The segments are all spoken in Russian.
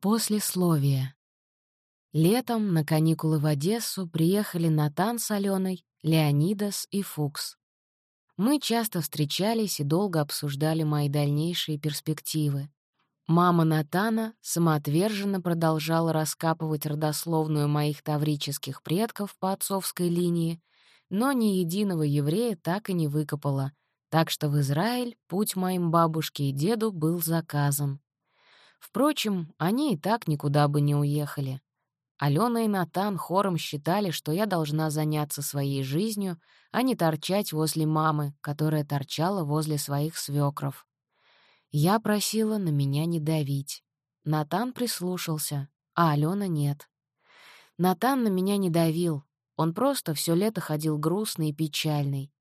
Послесловие. Летом на каникулы в Одессу приехали Натан с Аленой, Леонидас и Фукс. Мы часто встречались и долго обсуждали мои дальнейшие перспективы. Мама Натана самоотверженно продолжала раскапывать родословную моих таврических предков по отцовской линии, но ни единого еврея так и не выкопала, так что в Израиль путь моим бабушке и деду был заказан. Впрочем, они и так никуда бы не уехали. Алена и Натан хором считали, что я должна заняться своей жизнью, а не торчать возле мамы, которая торчала возле своих свекров. Я просила на меня не давить. Натан прислушался, а Алена нет. Натан на меня не давил, он просто все лето ходил грустный и печальный.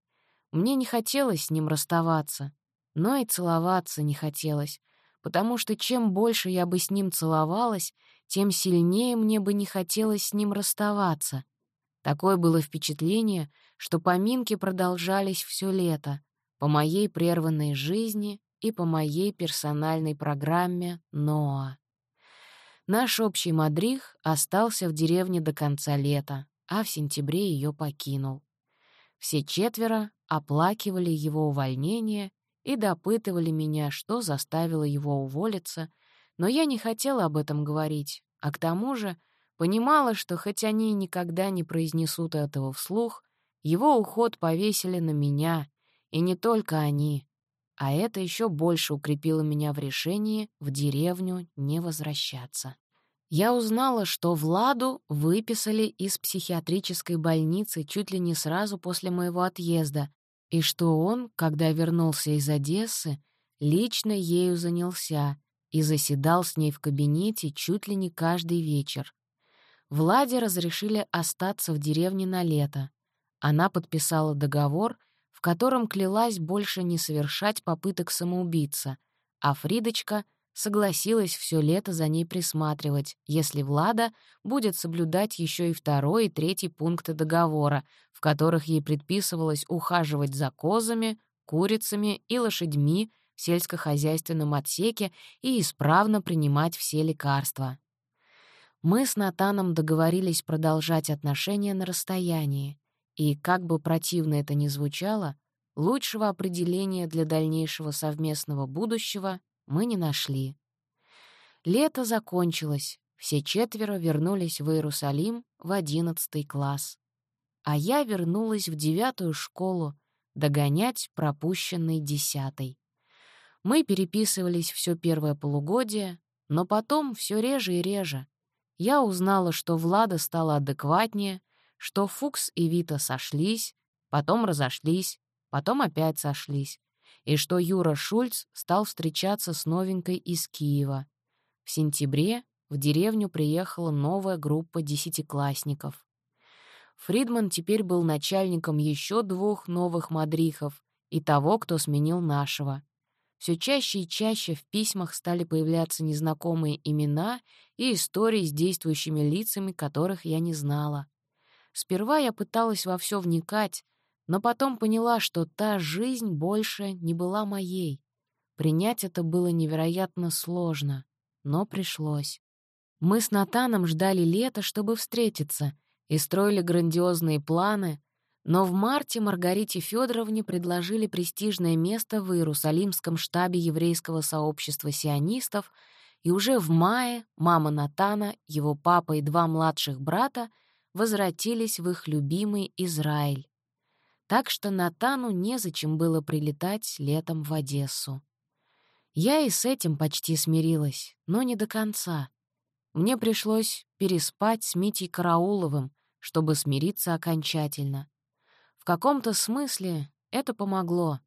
Мне не хотелось с ним расставаться, но и целоваться не хотелось, потому что чем больше я бы с ним целовалась, тем сильнее мне бы не хотелось с ним расставаться. Такое было впечатление, что поминки продолжались все лето, по моей прерванной жизни и по моей персональной программе «Ноа». Наш общий мадрих остался в деревне до конца лета, а в сентябре ее покинул. Все четверо оплакивали его увольнение и допытывали меня, что заставило его уволиться, но я не хотела об этом говорить, а к тому же понимала, что хоть они никогда не произнесут этого вслух, его уход повесили на меня, и не только они, а это еще больше укрепило меня в решении в деревню не возвращаться. Я узнала, что Владу выписали из психиатрической больницы чуть ли не сразу после моего отъезда, и что он, когда вернулся из Одессы, лично ею занялся и заседал с ней в кабинете чуть ли не каждый вечер. Владе разрешили остаться в деревне на лето. Она подписала договор, в котором клялась больше не совершать попыток самоубийца, а Фридочка согласилась все лето за ней присматривать, если Влада будет соблюдать еще и второй и третий пункты договора, в которых ей предписывалось ухаживать за козами, курицами и лошадьми в сельскохозяйственном отсеке и исправно принимать все лекарства. Мы с Натаном договорились продолжать отношения на расстоянии, и, как бы противно это ни звучало, лучшего определения для дальнейшего совместного будущего мы не нашли. Лето закончилось, все четверо вернулись в Иерусалим в одиннадцатый класс а я вернулась в девятую школу догонять пропущенный десятый. Мы переписывались все первое полугодие, но потом все реже и реже. Я узнала, что Влада стала адекватнее, что Фукс и Вита сошлись, потом разошлись, потом опять сошлись, и что Юра Шульц стал встречаться с новенькой из Киева. В сентябре в деревню приехала новая группа десятиклассников. Фридман теперь был начальником еще двух новых мадрихов и того, кто сменил нашего. Все чаще и чаще в письмах стали появляться незнакомые имена и истории с действующими лицами, которых я не знала. Сперва я пыталась во все вникать, но потом поняла, что та жизнь больше не была моей. Принять это было невероятно сложно, но пришлось. Мы с Натаном ждали лета, чтобы встретиться — и строили грандиозные планы, но в марте Маргарите Федоровне предложили престижное место в Иерусалимском штабе еврейского сообщества сионистов, и уже в мае мама Натана, его папа и два младших брата возвратились в их любимый Израиль. Так что Натану незачем было прилетать летом в Одессу. Я и с этим почти смирилась, но не до конца. Мне пришлось переспать с Митей Карауловым, чтобы смириться окончательно. В каком-то смысле это помогло,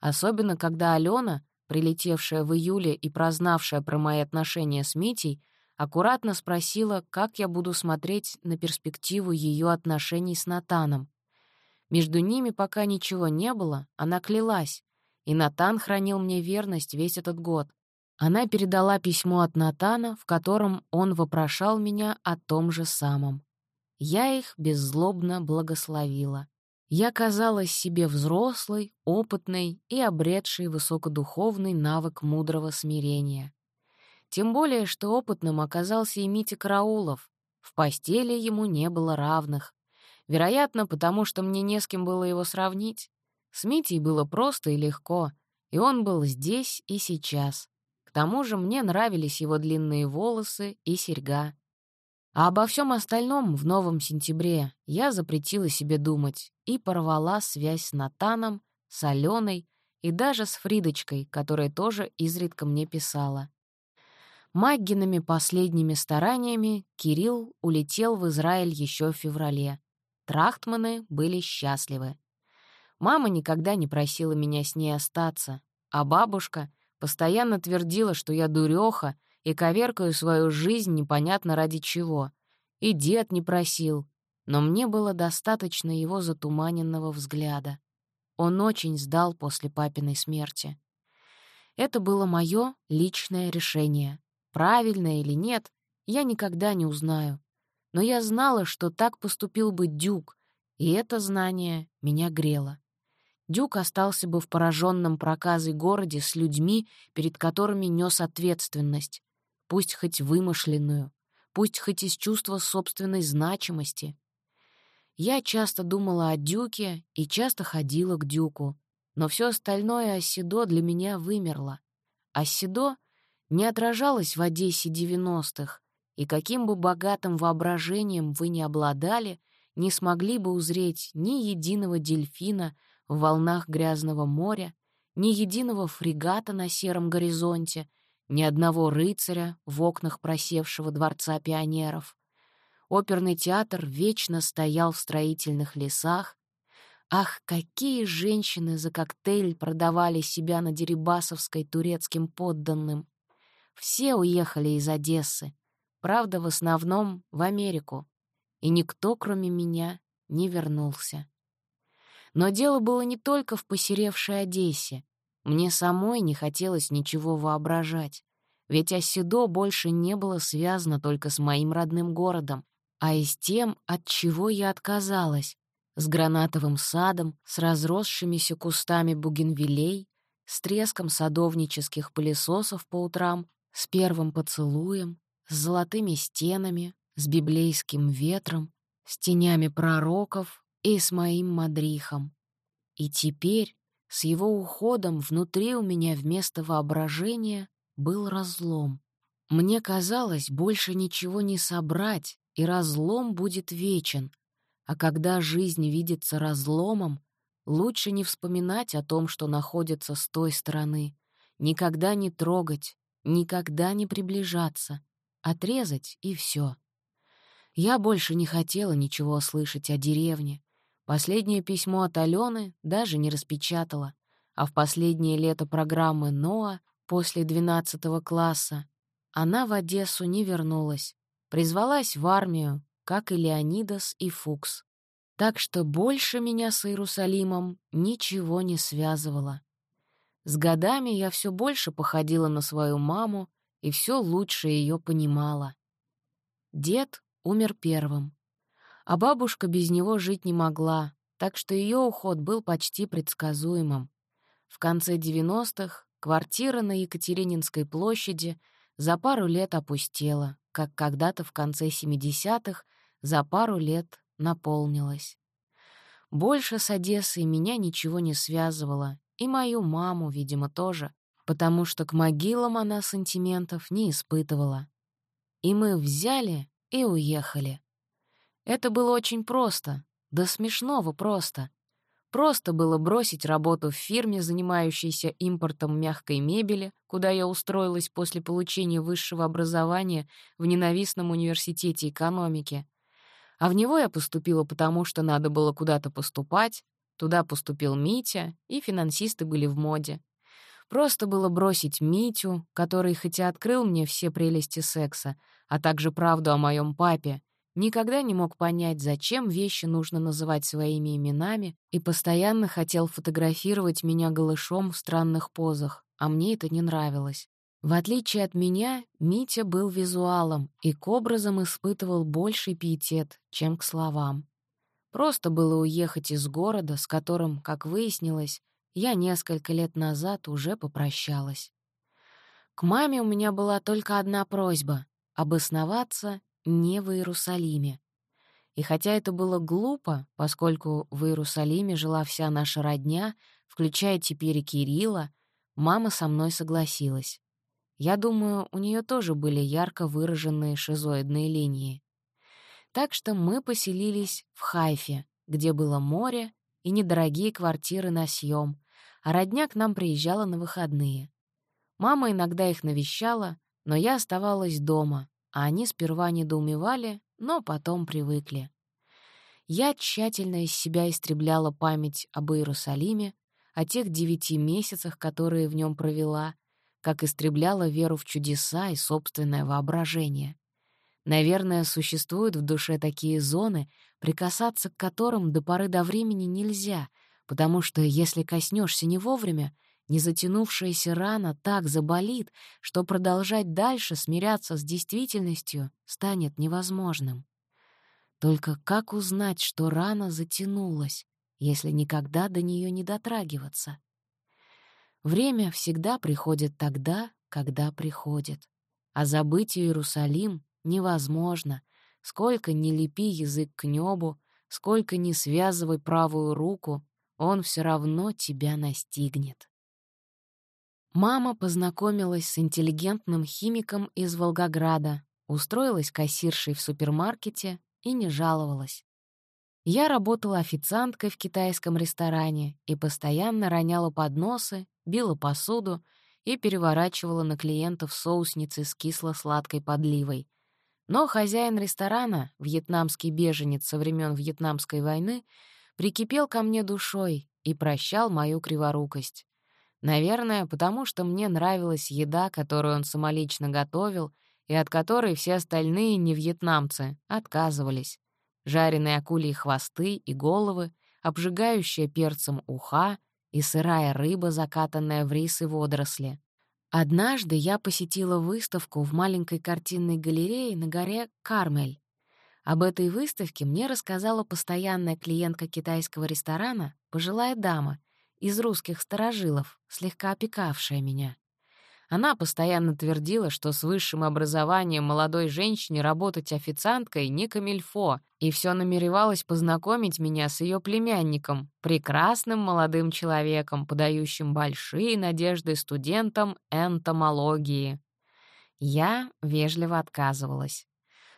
особенно когда Алена, прилетевшая в июле и прознавшая про мои отношения с Митей, аккуратно спросила, как я буду смотреть на перспективу ее отношений с Натаном. Между ними пока ничего не было, она клялась, и Натан хранил мне верность весь этот год. Она передала письмо от Натана, в котором он вопрошал меня о том же самом. Я их беззлобно благословила. Я казалась себе взрослой, опытной и обретшей высокодуховный навык мудрого смирения. Тем более, что опытным оказался и Митя Караулов. В постели ему не было равных. Вероятно, потому что мне не с кем было его сравнить. С Митей было просто и легко, и он был здесь и сейчас. К тому же мне нравились его длинные волосы и серьга. А обо всем остальном в новом сентябре я запретила себе думать и порвала связь с Натаном, с Аленой и даже с Фридочкой, которая тоже изредка мне писала. Маггиными последними стараниями Кирилл улетел в Израиль еще в феврале. Трахтманы были счастливы. Мама никогда не просила меня с ней остаться, а бабушка постоянно твердила, что я дурёха и коверкаю свою жизнь непонятно ради чего. И дед не просил, но мне было достаточно его затуманенного взгляда. Он очень сдал после папиной смерти. Это было мое личное решение. Правильно или нет, я никогда не узнаю. Но я знала, что так поступил бы Дюк, и это знание меня грело. Дюк остался бы в пораженном проказой городе с людьми, перед которыми нес ответственность, пусть хоть вымышленную, пусть хоть из чувства собственной значимости. Я часто думала о Дюке и часто ходила к Дюку, но все остальное Оседо для меня вымерло. Оседо не отражалось в Одессе девяностых, и каким бы богатым воображением вы ни обладали, не смогли бы узреть ни единого дельфина в волнах грязного моря, ни единого фрегата на сером горизонте, ни одного рыцаря в окнах просевшего дворца пионеров. Оперный театр вечно стоял в строительных лесах. Ах, какие женщины за коктейль продавали себя на Дерибасовской турецким подданным! Все уехали из Одессы, правда, в основном в Америку, и никто, кроме меня, не вернулся. Но дело было не только в посеревшей Одессе. Мне самой не хотелось ничего воображать, ведь Оседо больше не было связано только с моим родным городом, а и с тем, от чего я отказалась, с гранатовым садом, с разросшимися кустами бугенвилей, с треском садовнических пылесосов по утрам, с первым поцелуем, с золотыми стенами, с библейским ветром, с тенями пророков и с моим мадрихом. И теперь, с его уходом, внутри у меня вместо воображения был разлом. Мне казалось, больше ничего не собрать, и разлом будет вечен. А когда жизнь видится разломом, лучше не вспоминать о том, что находится с той стороны, никогда не трогать, никогда не приближаться, отрезать и все. Я больше не хотела ничего слышать о деревне. Последнее письмо от Алены даже не распечатала, а в последнее лето программы НОА после 12 класса она в Одессу не вернулась, Призвалась в армию, как и Леонидас и Фукс. Так что больше меня с Иерусалимом ничего не связывало. С годами я все больше походила на свою маму и все лучше ее понимала. Дед умер первым, а бабушка без него жить не могла, так что ее уход был почти предсказуемым. В конце 90-х квартира на Екатерининской площади за пару лет опустела, как когда-то в конце 70-х за пару лет наполнилась. Больше с Одессой меня ничего не связывало, и мою маму, видимо, тоже, потому что к могилам она сантиментов не испытывала. И мы взяли и уехали. Это было очень просто, до смешного просто. Просто было бросить работу в фирме, занимающейся импортом мягкой мебели, куда я устроилась после получения высшего образования в ненавистном университете экономики. А в него я поступила потому, что надо было куда-то поступать, туда поступил Митя, и финансисты были в моде. Просто было бросить Митю, который хотя открыл мне все прелести секса, а также правду о моем папе, никогда не мог понять, зачем вещи нужно называть своими именами, и постоянно хотел фотографировать меня голышом в странных позах, а мне это не нравилось. В отличие от меня, Митя был визуалом и к образам испытывал больший пиетет, чем к словам. Просто было уехать из города, с которым, как выяснилось, я несколько лет назад уже попрощалась. К маме у меня была только одна просьба — обосноваться не в Иерусалиме. И хотя это было глупо, поскольку в Иерусалиме жила вся наша родня, включая теперь и Кирилла, мама со мной согласилась. Я думаю, у нее тоже были ярко выраженные шизоидные линии. Так что мы поселились в Хайфе, где было море и недорогие квартиры на съем, а родня к нам приезжала на выходные. Мама иногда их навещала, но я оставалась дома, а они сперва недоумевали, но потом привыкли. Я тщательно из себя истребляла память об Иерусалиме, о тех девяти месяцах, которые в нем провела, как истребляла веру в чудеса и собственное воображение. Наверное, существуют в душе такие зоны, прикасаться к которым до поры до времени нельзя, потому что если коснешься не вовремя, незатянувшаяся рана так заболит, что продолжать дальше смиряться с действительностью станет невозможным. Только как узнать, что рана затянулась, если никогда до нее не дотрагиваться? Время всегда приходит тогда, когда приходит. А забыть Иерусалим невозможно, сколько ни лепи язык к небу, сколько ни связывай правую руку, он все равно тебя настигнет. Мама познакомилась с интеллигентным химиком из Волгограда, устроилась кассиршей в супермаркете и не жаловалась. Я работала официанткой в китайском ресторане и постоянно роняла подносы, била посуду и переворачивала на клиентов соусницы с кисло-сладкой подливой. Но хозяин ресторана, вьетнамский беженец со времен Вьетнамской войны, прикипел ко мне душой и прощал мою криворукость. Наверное, потому что мне нравилась еда, которую он самолично готовил, и от которой все остальные невьетнамцы отказывались жареные акульи хвосты и головы, обжигающая перцем уха и сырая рыба, закатанная в рис и водоросли. Однажды я посетила выставку в маленькой картинной галерее на горе Кармель. Об этой выставке мне рассказала постоянная клиентка китайского ресторана, пожилая дама, из русских старожилов, слегка опекавшая меня. Она постоянно твердила, что с высшим образованием молодой женщине работать официанткой не камильфо, и все намеревалась познакомить меня с ее племянником, прекрасным молодым человеком, подающим большие надежды студентам энтомологии. Я вежливо отказывалась.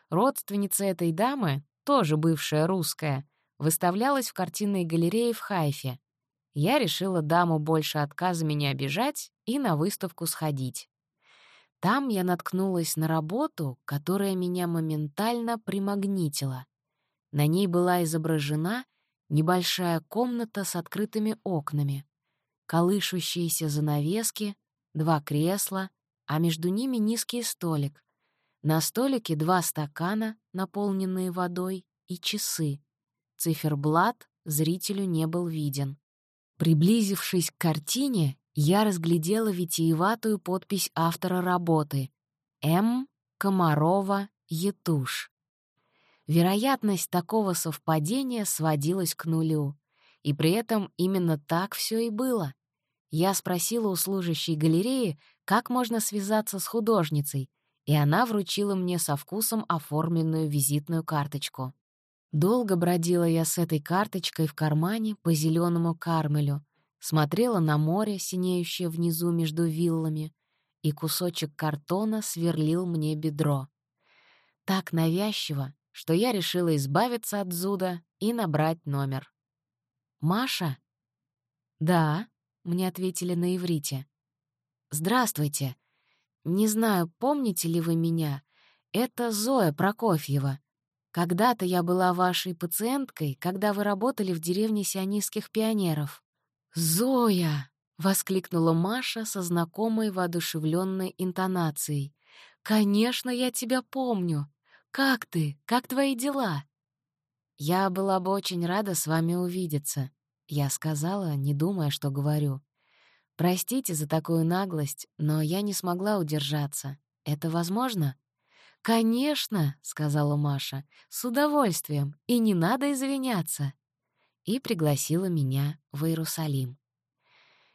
Родственница этой дамы, тоже бывшая русская, выставлялась в картинной галерее в Хайфе, я решила даму больше отказами не обижать и на выставку сходить. Там я наткнулась на работу, которая меня моментально примагнитила. На ней была изображена небольшая комната с открытыми окнами, колышущиеся занавески, два кресла, а между ними низкий столик. На столике два стакана, наполненные водой, и часы. Циферблат зрителю не был виден. Приблизившись к картине, я разглядела витиеватую подпись автора работы «М. Комарова Етуш». Вероятность такого совпадения сводилась к нулю. И при этом именно так все и было. Я спросила у служащей галереи, как можно связаться с художницей, и она вручила мне со вкусом оформленную визитную карточку. Долго бродила я с этой карточкой в кармане по зеленому Кармелю, смотрела на море, синеющее внизу между виллами, и кусочек картона сверлил мне бедро. Так навязчиво, что я решила избавиться от зуда и набрать номер. «Маша?» «Да», — мне ответили на иврите. «Здравствуйте. Не знаю, помните ли вы меня. Это Зоя Прокофьева. Когда-то я была вашей пациенткой, когда вы работали в деревне сионистских пионеров». «Зоя!» — воскликнула Маша со знакомой воодушевленной интонацией. «Конечно, я тебя помню. Как ты? Как твои дела?» «Я была бы очень рада с вами увидеться», — я сказала, не думая, что говорю. «Простите за такую наглость, но я не смогла удержаться. Это возможно?» «Конечно», — сказала Маша, — «с удовольствием, и не надо извиняться». И пригласила меня в Иерусалим.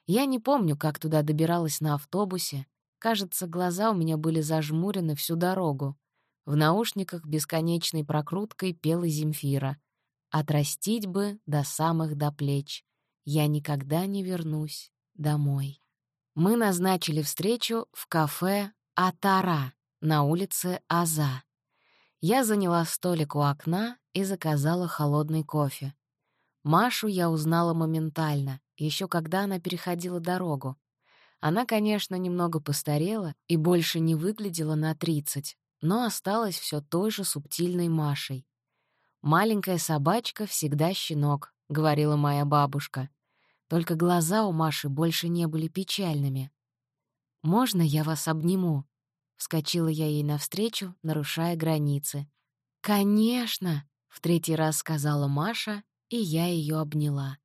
Я не помню, как туда добиралась на автобусе, Кажется, глаза у меня были зажмурены всю дорогу. В наушниках бесконечной прокруткой пела Земфира. «Отрастить бы до самых до плеч. Я никогда не вернусь домой». Мы назначили встречу в кафе «Атара» на улице Аза. Я заняла столик у окна и заказала холодный кофе. Машу я узнала моментально, еще когда она переходила дорогу. Она, конечно, немного постарела и больше не выглядела на 30, но осталась все той же субтильной Машей. «Маленькая собачка всегда щенок», — говорила моя бабушка. Только глаза у Маши больше не были печальными. «Можно я вас обниму?» Вскочила я ей навстречу, нарушая границы. «Конечно!» — в третий раз сказала Маша, и я ее обняла.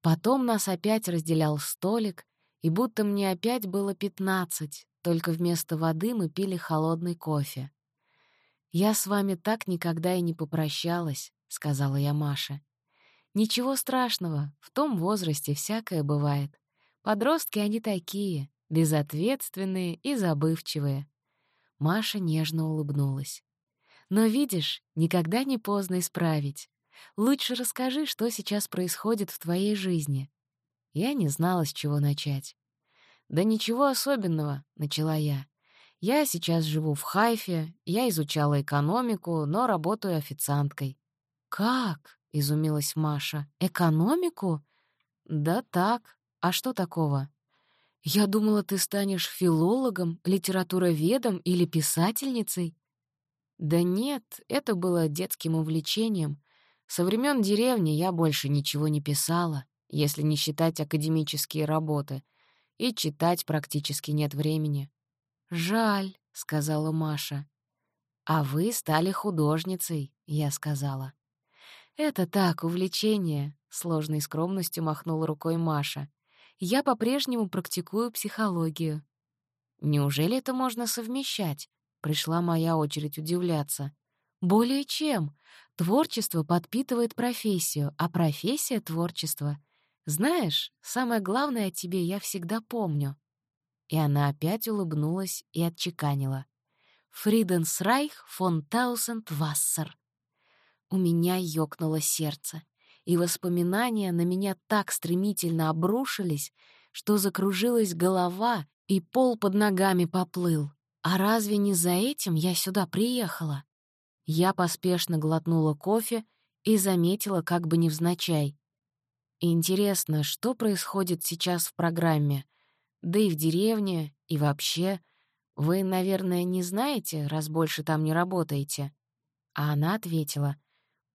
Потом нас опять разделял столик, и будто мне опять было пятнадцать, только вместо воды мы пили холодный кофе. «Я с вами так никогда и не попрощалась», — сказала я Маше. «Ничего страшного, в том возрасте всякое бывает. Подростки они такие, безответственные и забывчивые». Маша нежно улыбнулась. «Но видишь, никогда не поздно исправить. Лучше расскажи, что сейчас происходит в твоей жизни». Я не знала, с чего начать. «Да ничего особенного», — начала я. «Я сейчас живу в Хайфе, я изучала экономику, но работаю официанткой». «Как?» — изумилась Маша. «Экономику?» «Да так. А что такого?» «Я думала, ты станешь филологом, литературоведом или писательницей». «Да нет, это было детским увлечением. Со времен деревни я больше ничего не писала, если не считать академические работы, и читать практически нет времени. «Жаль», — сказала Маша. «А вы стали художницей», — я сказала. «Это так, увлечение», — сложной скромностью махнула рукой Маша. «Я по-прежнему практикую психологию». «Неужели это можно совмещать?» — пришла моя очередь удивляться. «Более чем. Творчество подпитывает профессию, а профессия — творчество. Знаешь, самое главное о тебе я всегда помню». И она опять улыбнулась и отчеканила. «Фриденсрайх фон Таусенд Вассер». У меня ёкнуло сердце, и воспоминания на меня так стремительно обрушились, что закружилась голова, и пол под ногами поплыл. А разве не за этим я сюда приехала? Я поспешно глотнула кофе и заметила как бы невзначай. Интересно, что происходит сейчас в программе? Да и в деревне, и вообще. Вы, наверное, не знаете, раз больше там не работаете? А она ответила.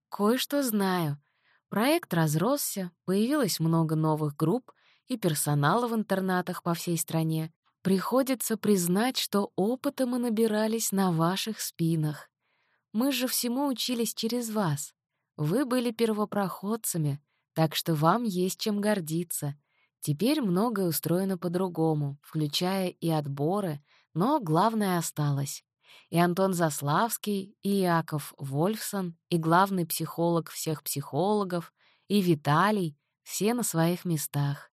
Кое-что знаю. Проект разросся, появилось много новых групп и персонала в интернатах по всей стране. Приходится признать, что опыта мы набирались на ваших спинах. Мы же всему учились через вас. Вы были первопроходцами, так что вам есть чем гордиться. Теперь многое устроено по-другому, включая и отборы, но главное осталось. И Антон Заславский, и Иаков Вольфсон, и главный психолог всех психологов, и Виталий — все на своих местах.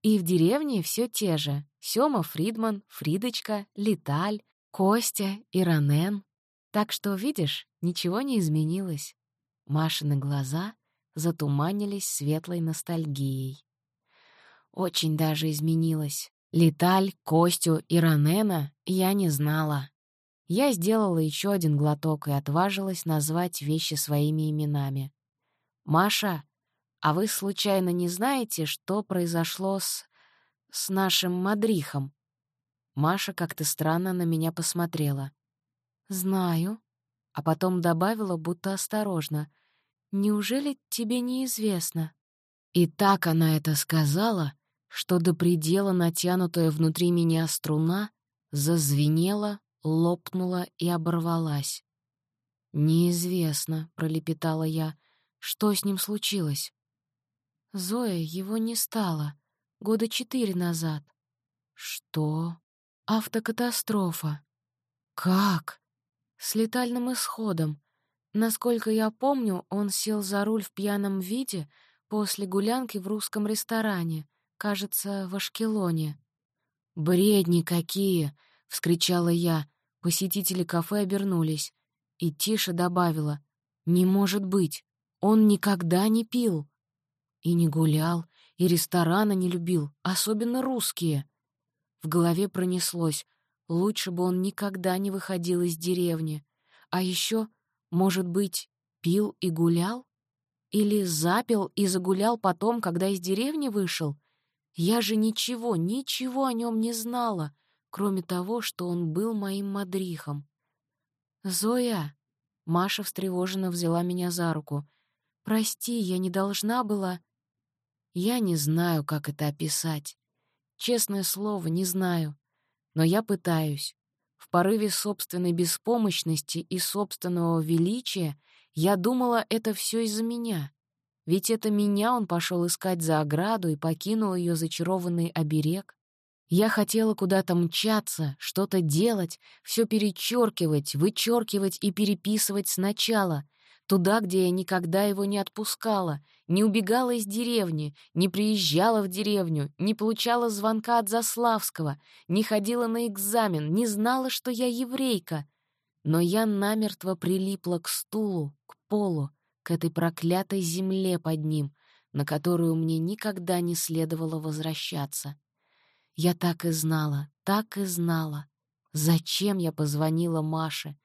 И в деревне все те же — Сёма Фридман, Фридочка, Леталь, Костя и Ранен. Так что, видишь, ничего не изменилось. Машины глаза затуманились светлой ностальгией. Очень даже изменилось. Леталь, Костю и Ранена я не знала. Я сделала еще один глоток и отважилась назвать вещи своими именами. «Маша, а вы случайно не знаете, что произошло с... с нашим Мадрихом?» Маша как-то странно на меня посмотрела. «Знаю», а потом добавила, будто осторожно. «Неужели тебе неизвестно?» И так она это сказала, что до предела натянутая внутри меня струна зазвенела, лопнула и оборвалась. «Неизвестно», — пролепетала я, — «что с ним случилось?» «Зоя, его не стало. Года четыре назад». «Что?» «Автокатастрофа». «Как?» С летальным исходом. Насколько я помню, он сел за руль в пьяном виде после гулянки в русском ресторане, кажется, в Ашкелоне. «Бредни какие!» — вскричала я. Посетители кафе обернулись. И тише добавила. «Не может быть! Он никогда не пил!» И не гулял, и ресторана не любил, особенно русские. В голове пронеслось. Лучше бы он никогда не выходил из деревни. А еще, может быть, пил и гулял? Или запил и загулял потом, когда из деревни вышел? Я же ничего, ничего о нем не знала, кроме того, что он был моим мадрихом. «Зоя!» — Маша встревоженно взяла меня за руку. «Прости, я не должна была...» Я не знаю, как это описать. Честное слово, не знаю. Но я пытаюсь. В порыве собственной беспомощности и собственного величия я думала, это все из-за меня. Ведь это меня он пошел искать за ограду и покинул ее зачарованный оберег. Я хотела куда-то мчаться, что-то делать, все перечеркивать, вычеркивать и переписывать сначала, туда, где я никогда его не отпускала, не убегала из деревни, не приезжала в деревню, не получала звонка от Заславского, не ходила на экзамен, не знала, что я еврейка. Но я намертво прилипла к стулу, к полу, к этой проклятой земле под ним, на которую мне никогда не следовало возвращаться. Я так и знала, так и знала. Зачем я позвонила Маше?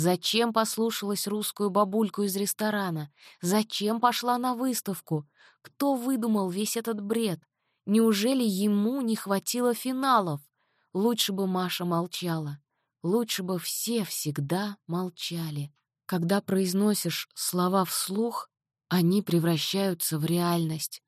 Зачем послушалась русскую бабульку из ресторана? Зачем пошла на выставку? Кто выдумал весь этот бред? Неужели ему не хватило финалов? Лучше бы Маша молчала. Лучше бы все всегда молчали. Когда произносишь слова вслух, они превращаются в реальность.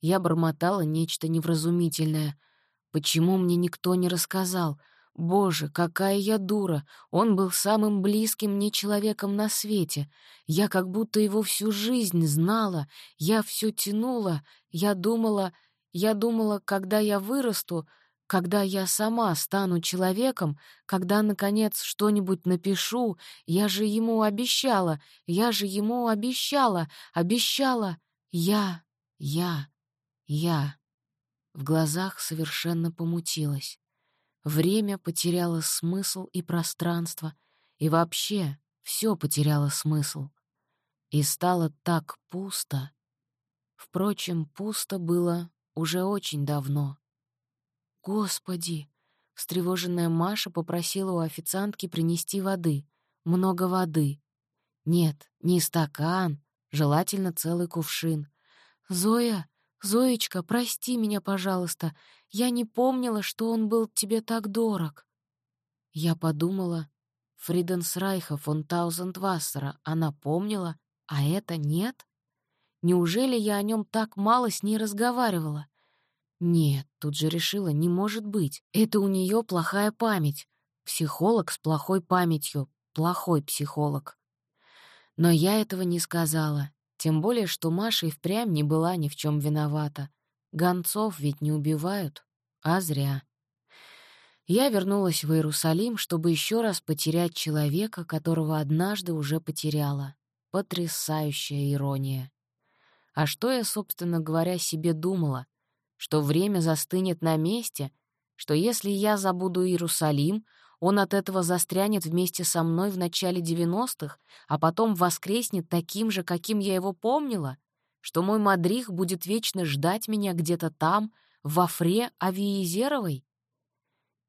Я бормотала нечто невразумительное — Почему мне никто не рассказал? Боже, какая я дура! Он был самым близким мне человеком на свете. Я как будто его всю жизнь знала. Я все тянула. Я думала... Я думала, когда я вырасту, когда я сама стану человеком, когда, наконец, что-нибудь напишу, я же ему обещала, я же ему обещала, обещала. Я, я, я. В глазах совершенно помутилось. Время потеряло смысл и пространство, и вообще все потеряло смысл. И стало так пусто. Впрочем, пусто было уже очень давно. «Господи!» — встревоженная Маша попросила у официантки принести воды. Много воды. Нет, не стакан, желательно целый кувшин. «Зоя, «Зоечка, прости меня, пожалуйста. Я не помнила, что он был тебе так дорог». Я подумала, Фриденсрайха фон Таузендвассера она помнила, а это нет? Неужели я о нем так мало с ней разговаривала? Нет, тут же решила, не может быть. Это у нее плохая память. Психолог с плохой памятью. Плохой психолог. Но я этого не сказала. Тем более, что Маша и впрямь не была ни в чем виновата. Гонцов ведь не убивают, а зря. Я вернулась в Иерусалим, чтобы еще раз потерять человека, которого однажды уже потеряла. Потрясающая ирония. А что я, собственно говоря, себе думала? Что время застынет на месте? Что если я забуду Иерусалим, он от этого застрянет вместе со мной в начале 90-х, а потом воскреснет таким же, каким я его помнила, что мой мадрих будет вечно ждать меня где-то там, в Афре Авиезеровой?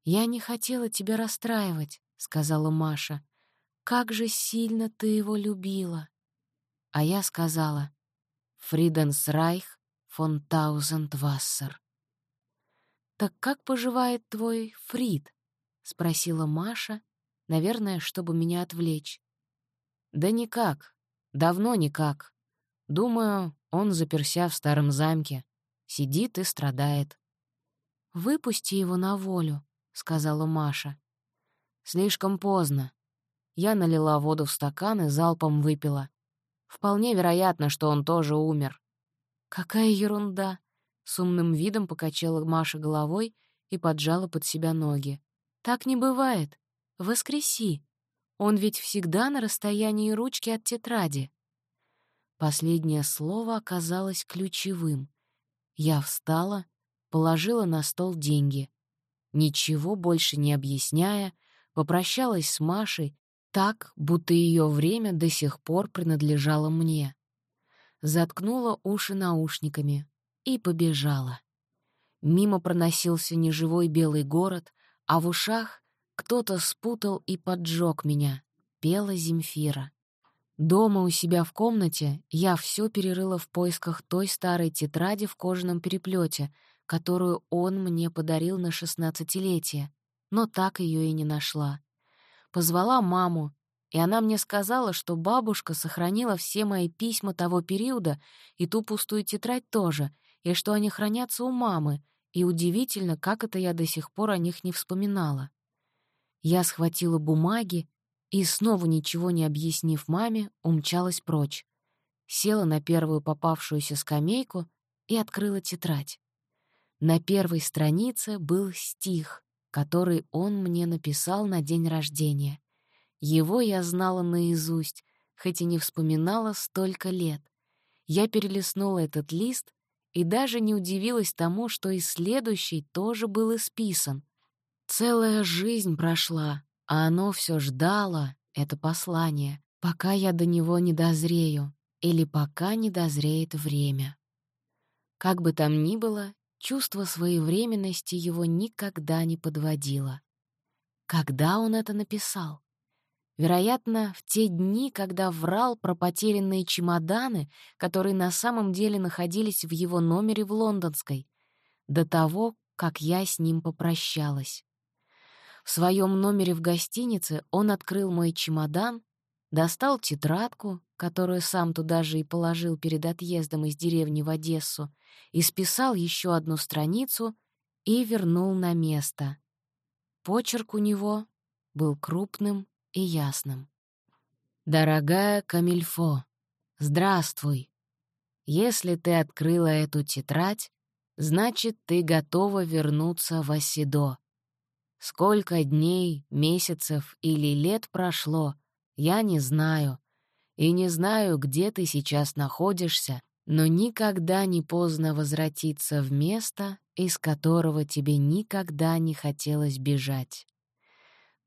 «Я не хотела тебя расстраивать», — сказала Маша. «Как же сильно ты его любила!» А я сказала «Фриденсрайх фон Таузендвассер». «Так как поживает твой Фрид?» — спросила Маша, наверное, чтобы меня отвлечь. «Да никак. Давно никак. Думаю, он заперся в старом замке. Сидит и страдает». «Выпусти его на волю», — сказала Маша. «Слишком поздно. Я налила воду в стакан и залпом выпила. Вполне вероятно, что он тоже умер». «Какая ерунда!» — с умным видом покачала Маша головой и поджала под себя ноги. Так не бывает. Воскреси. Он ведь всегда на расстоянии ручки от тетради. Последнее слово оказалось ключевым. Я встала, положила на стол деньги. ничего больше не объясняя, попрощалась с Машей так, будто ее время до сих пор принадлежало мне. Заткнула уши наушниками и побежала. Мимо проносился неживой белый город, а в ушах кто-то спутал и поджег меня. Пела Земфира. Дома у себя в комнате я все перерыла в поисках той старой тетради в кожаном переплете, которую он мне подарил на шестнадцатилетие, но так ее и не нашла. Позвала маму, и она мне сказала, что бабушка сохранила все мои письма того периода и ту пустую тетрадь тоже, и что они хранятся у мамы, и удивительно, как это я до сих пор о них не вспоминала. Я схватила бумаги и, снова ничего не объяснив маме, умчалась прочь. Села на первую попавшуюся скамейку и открыла тетрадь. На первой странице был стих, который он мне написал на день рождения. Его я знала наизусть, хоть и не вспоминала столько лет. Я перелистнула этот лист и даже не удивилась тому, что и следующий тоже был исписан. Целая жизнь прошла, а оно все ждало, это послание, пока я до него не дозрею или пока не дозреет время. Как бы там ни было, чувство своевременности его никогда не подводило. Когда он это написал? Вероятно, в те дни, когда врал про потерянные чемоданы, которые на самом деле находились в его номере в Лондонской, до того, как я с ним попрощалась. В своем номере в гостинице он открыл мой чемодан, достал тетрадку, которую сам туда же и положил перед отъездом из деревни в Одессу, исписал еще одну страницу и вернул на место. Почерк у него был крупным и ясным. «Дорогая Камильфо, здравствуй. Если ты открыла эту тетрадь, значит, ты готова вернуться в Оседо. Сколько дней, месяцев или лет прошло, я не знаю. И не знаю, где ты сейчас находишься, но никогда не поздно возвратиться в место, из которого тебе никогда не хотелось бежать.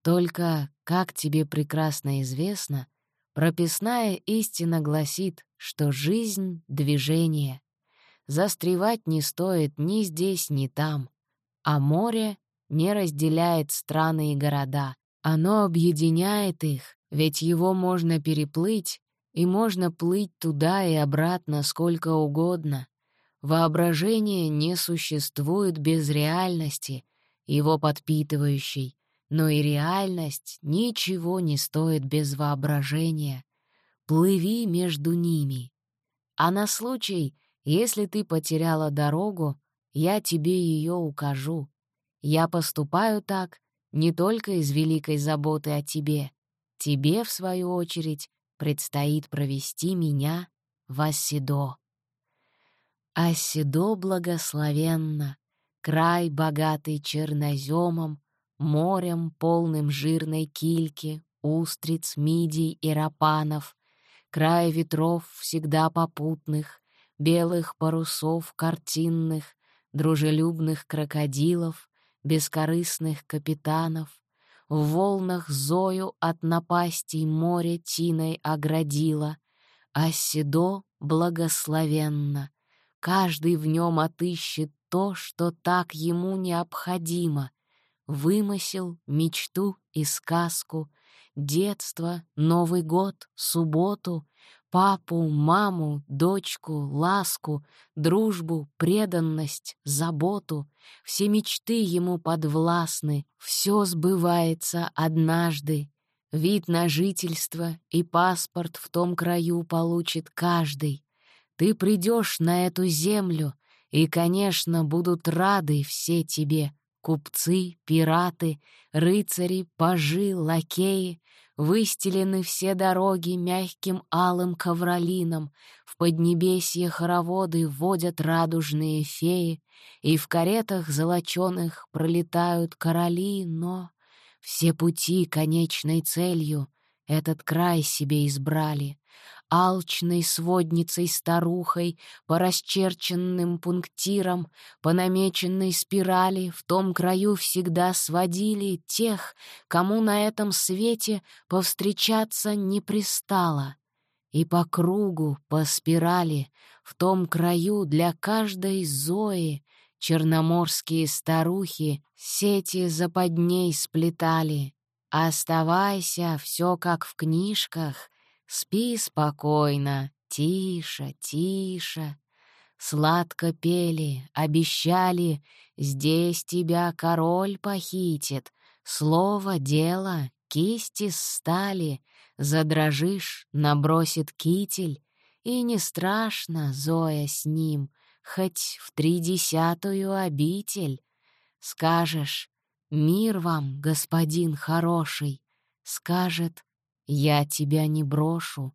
Только, как тебе прекрасно известно, прописная истина гласит, что жизнь — движение. Застревать не стоит ни здесь, ни там, а море не разделяет страны и города. Оно объединяет их, ведь его можно переплыть, и можно плыть туда и обратно сколько угодно. Воображение не существует без реальности, его подпитывающей, но и реальность ничего не стоит без воображения. Плыви между ними. А на случай, если ты потеряла дорогу, я тебе ее укажу. Я поступаю так не только из великой заботы о тебе. Тебе, в свою очередь, предстоит провести меня в Оседо. Оседо благословенно, край, богатый черноземом, морем, полным жирной кильки, устриц, мидий и рапанов, край ветров всегда попутных, белых парусов картинных, дружелюбных крокодилов, бескорыстных капитанов, в волнах зою от напастей море тиной оградила, а седо благословенно, каждый в нем отыщет то, что так ему необходимо, Вымысел, мечту и сказку, детство, Новый год, субботу, папу, маму, дочку, ласку, дружбу, преданность, заботу. Все мечты ему подвластны, все сбывается однажды. Вид на жительство и паспорт в том краю получит каждый. Ты придешь на эту землю, и, конечно, будут рады все тебе — Купцы, пираты, рыцари, пажи, лакеи, Выстелены все дороги мягким алым ковролином, В поднебесье хороводы водят радужные феи, И в каретах золочёных пролетают короли, но Все пути конечной целью — этот край себе избрали, алчной сводницей-старухой, по расчерченным пунктирам, по намеченной спирали в том краю всегда сводили тех, кому на этом свете повстречаться не пристало. И по кругу, по спирали, в том краю для каждой Зои черноморские старухи сети западней сплетали. Оставайся, все как в книжках — Спи спокойно, тише, тише. Сладко пели, обещали, здесь тебя король похитит. Слово, дело, кисти стали, задрожишь, набросит китель. И не страшно, Зоя, с ним, хоть в тридесятую обитель. Скажешь, мир вам, господин хороший, скажет, «Я тебя не брошу».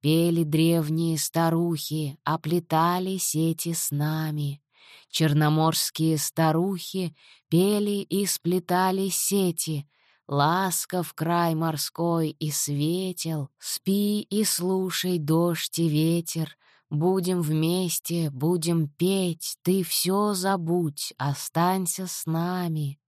Пели древние старухи, оплетали сети с нами. Черноморские старухи пели и сплетали сети. Ласков край морской и светел, Спи и слушай дождь и ветер. Будем вместе, будем петь, Ты все забудь, останься с нами.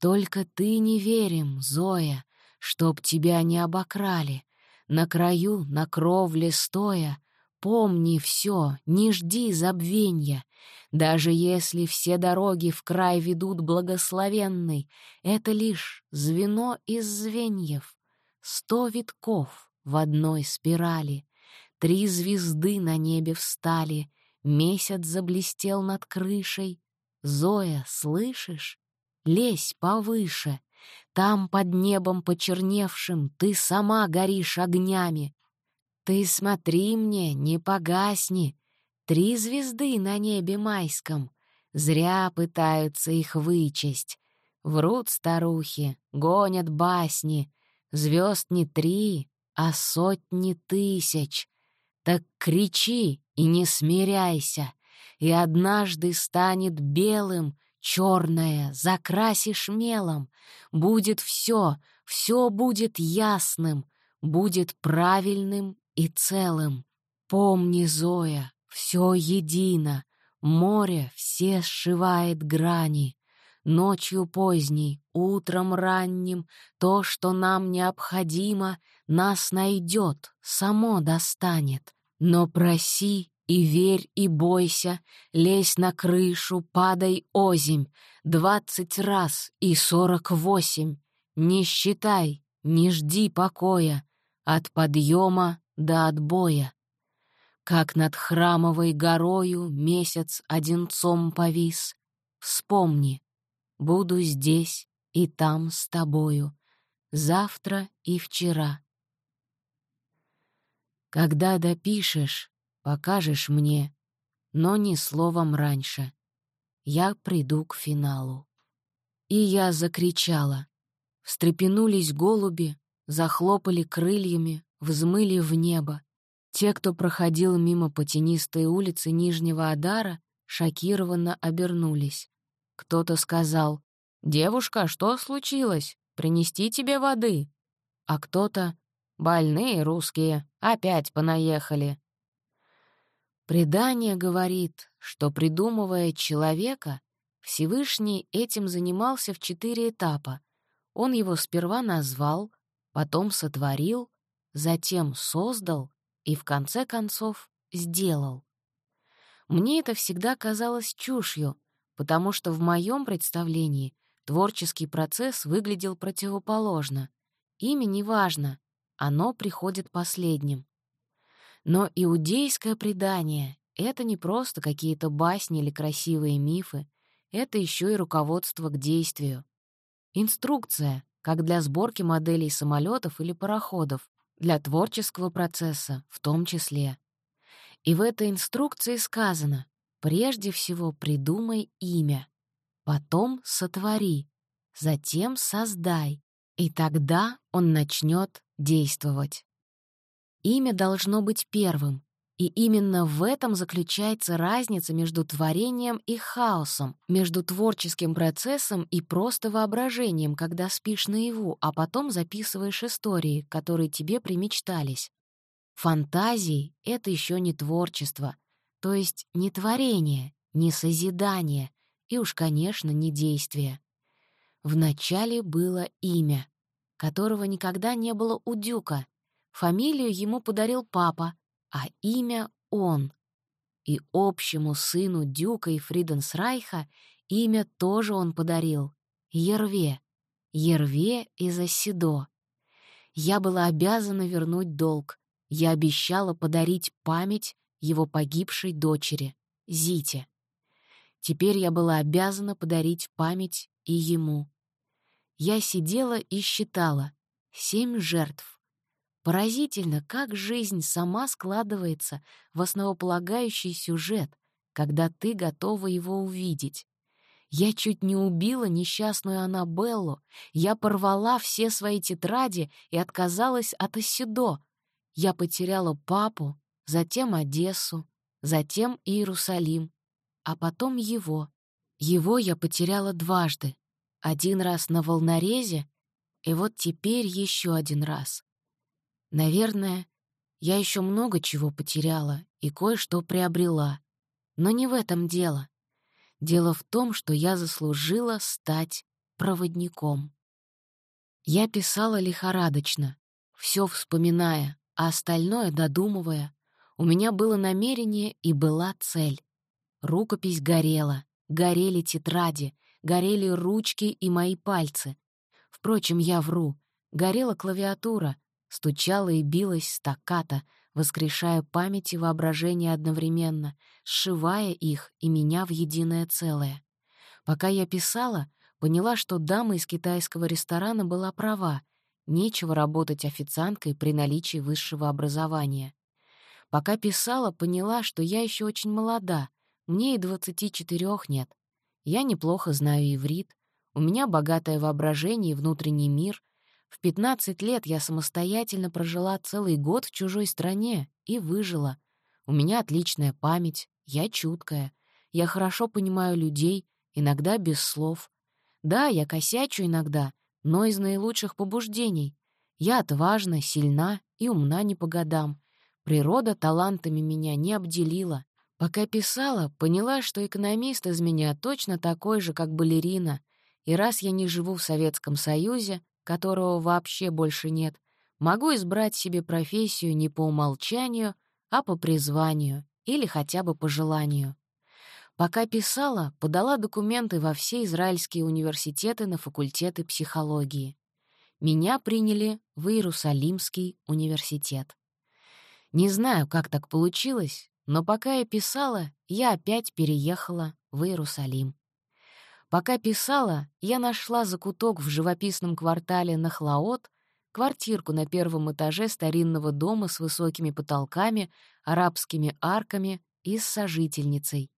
Только ты не верим, Зоя, чтоб тебя не обокрали. На краю, на кровле стоя, помни все, не жди забвенья. Даже если все дороги в край ведут благословенный, это лишь звено из звеньев. Сто витков в одной спирали, три звезды на небе встали, месяц заблестел над крышей. Зоя, слышишь? Лезь повыше — там под небом почерневшим ты сама горишь огнями. Ты смотри мне, не погасни. Три звезды на небе майском. Зря пытаются их вычесть. Врут старухи, гонят басни. Звезд не три, а сотни тысяч. Так кричи и не смиряйся, и однажды станет белым черное, закрасишь мелом. Будет все, все будет ясным, будет правильным и целым. Помни, Зоя, все едино, море все сшивает грани. Ночью поздней, утром ранним, то, что нам необходимо, нас найдет, само достанет. Но проси и верь, и бойся, лезь на крышу, падай озимь, двадцать раз и сорок восемь. Не считай, не жди покоя, от подъема до отбоя. Как над храмовой горою месяц одинцом повис, Вспомни, буду здесь и там с тобою, Завтра и вчера. Когда допишешь, Покажешь мне, но ни словом раньше. Я приду к финалу. И я закричала. Встрепенулись голуби, захлопали крыльями, взмыли в небо. Те, кто проходил мимо по улице Нижнего Адара, шокированно обернулись. Кто-то сказал «Девушка, что случилось? Принести тебе воды?» А кто-то «Больные русские, опять понаехали». Предание говорит, что, придумывая человека, Всевышний этим занимался в четыре этапа. Он его сперва назвал, потом сотворил, затем создал и, в конце концов, сделал. Мне это всегда казалось чушью, потому что в моем представлении творческий процесс выглядел противоположно. Имя не важно, оно приходит последним. Но иудейское предание — это не просто какие-то басни или красивые мифы, это еще и руководство к действию. Инструкция, как для сборки моделей самолетов или пароходов, для творческого процесса в том числе. И в этой инструкции сказано «Прежде всего придумай имя, потом сотвори, затем создай, и тогда он начнет действовать». Имя должно быть первым, И именно в этом заключается разница между творением и хаосом, между творческим процессом и просто воображением, когда спишь наяву, а потом записываешь истории, которые тебе примечтались. Фантазии — это еще не творчество, то есть не творение, не созидание и уж, конечно, не действие. Вначале было имя, которого никогда не было у Дюка. Фамилию ему подарил папа, а имя — он. И общему сыну Дюка и Фриденсрайха имя тоже он подарил — Ерве. Ерве из Оседо. Я была обязана вернуть долг. Я обещала подарить память его погибшей дочери, Зите. Теперь я была обязана подарить память и ему. Я сидела и считала. Семь жертв. Поразительно, как жизнь сама складывается в основополагающий сюжет, когда ты готова его увидеть. Я чуть не убила несчастную Аннабеллу, я порвала все свои тетради и отказалась от Оседо. Я потеряла папу, затем Одессу, затем Иерусалим, а потом его. Его я потеряла дважды. Один раз на волнорезе, и вот теперь еще один раз. Наверное, я еще много чего потеряла и кое-что приобрела. Но не в этом дело. Дело в том, что я заслужила стать проводником. Я писала лихорадочно, все вспоминая, а остальное додумывая. У меня было намерение и была цель. Рукопись горела, горели тетради, горели ручки и мои пальцы. Впрочем, я вру. Горела клавиатура, стучала и билась стакката, воскрешая память и воображение одновременно, сшивая их и меня в единое целое. Пока я писала, поняла, что дама из китайского ресторана была права. Нечего работать официанткой при наличии высшего образования. Пока писала, поняла, что я еще очень молода, мне и двадцати четырех нет. Я неплохо знаю иврит, у меня богатое воображение и внутренний мир, в 15 лет я самостоятельно прожила целый год в чужой стране и выжила. У меня отличная память, я чуткая, я хорошо понимаю людей, иногда без слов. Да, я косячу иногда, но из наилучших побуждений. Я отважна, сильна и умна не по годам. Природа талантами меня не обделила. Пока писала, поняла, что экономист из меня точно такой же, как балерина. И раз я не живу в Советском Союзе, которого вообще больше нет, могу избрать себе профессию не по умолчанию, а по призванию или хотя бы по желанию. Пока писала, подала документы во все израильские университеты на факультеты психологии. Меня приняли в Иерусалимский университет. Не знаю, как так получилось, но пока я писала, я опять переехала в Иерусалим. Пока писала, я нашла закуток в живописном квартале Нахлаот, квартирку на первом этаже старинного дома с высокими потолками, арабскими арками и с сожительницей.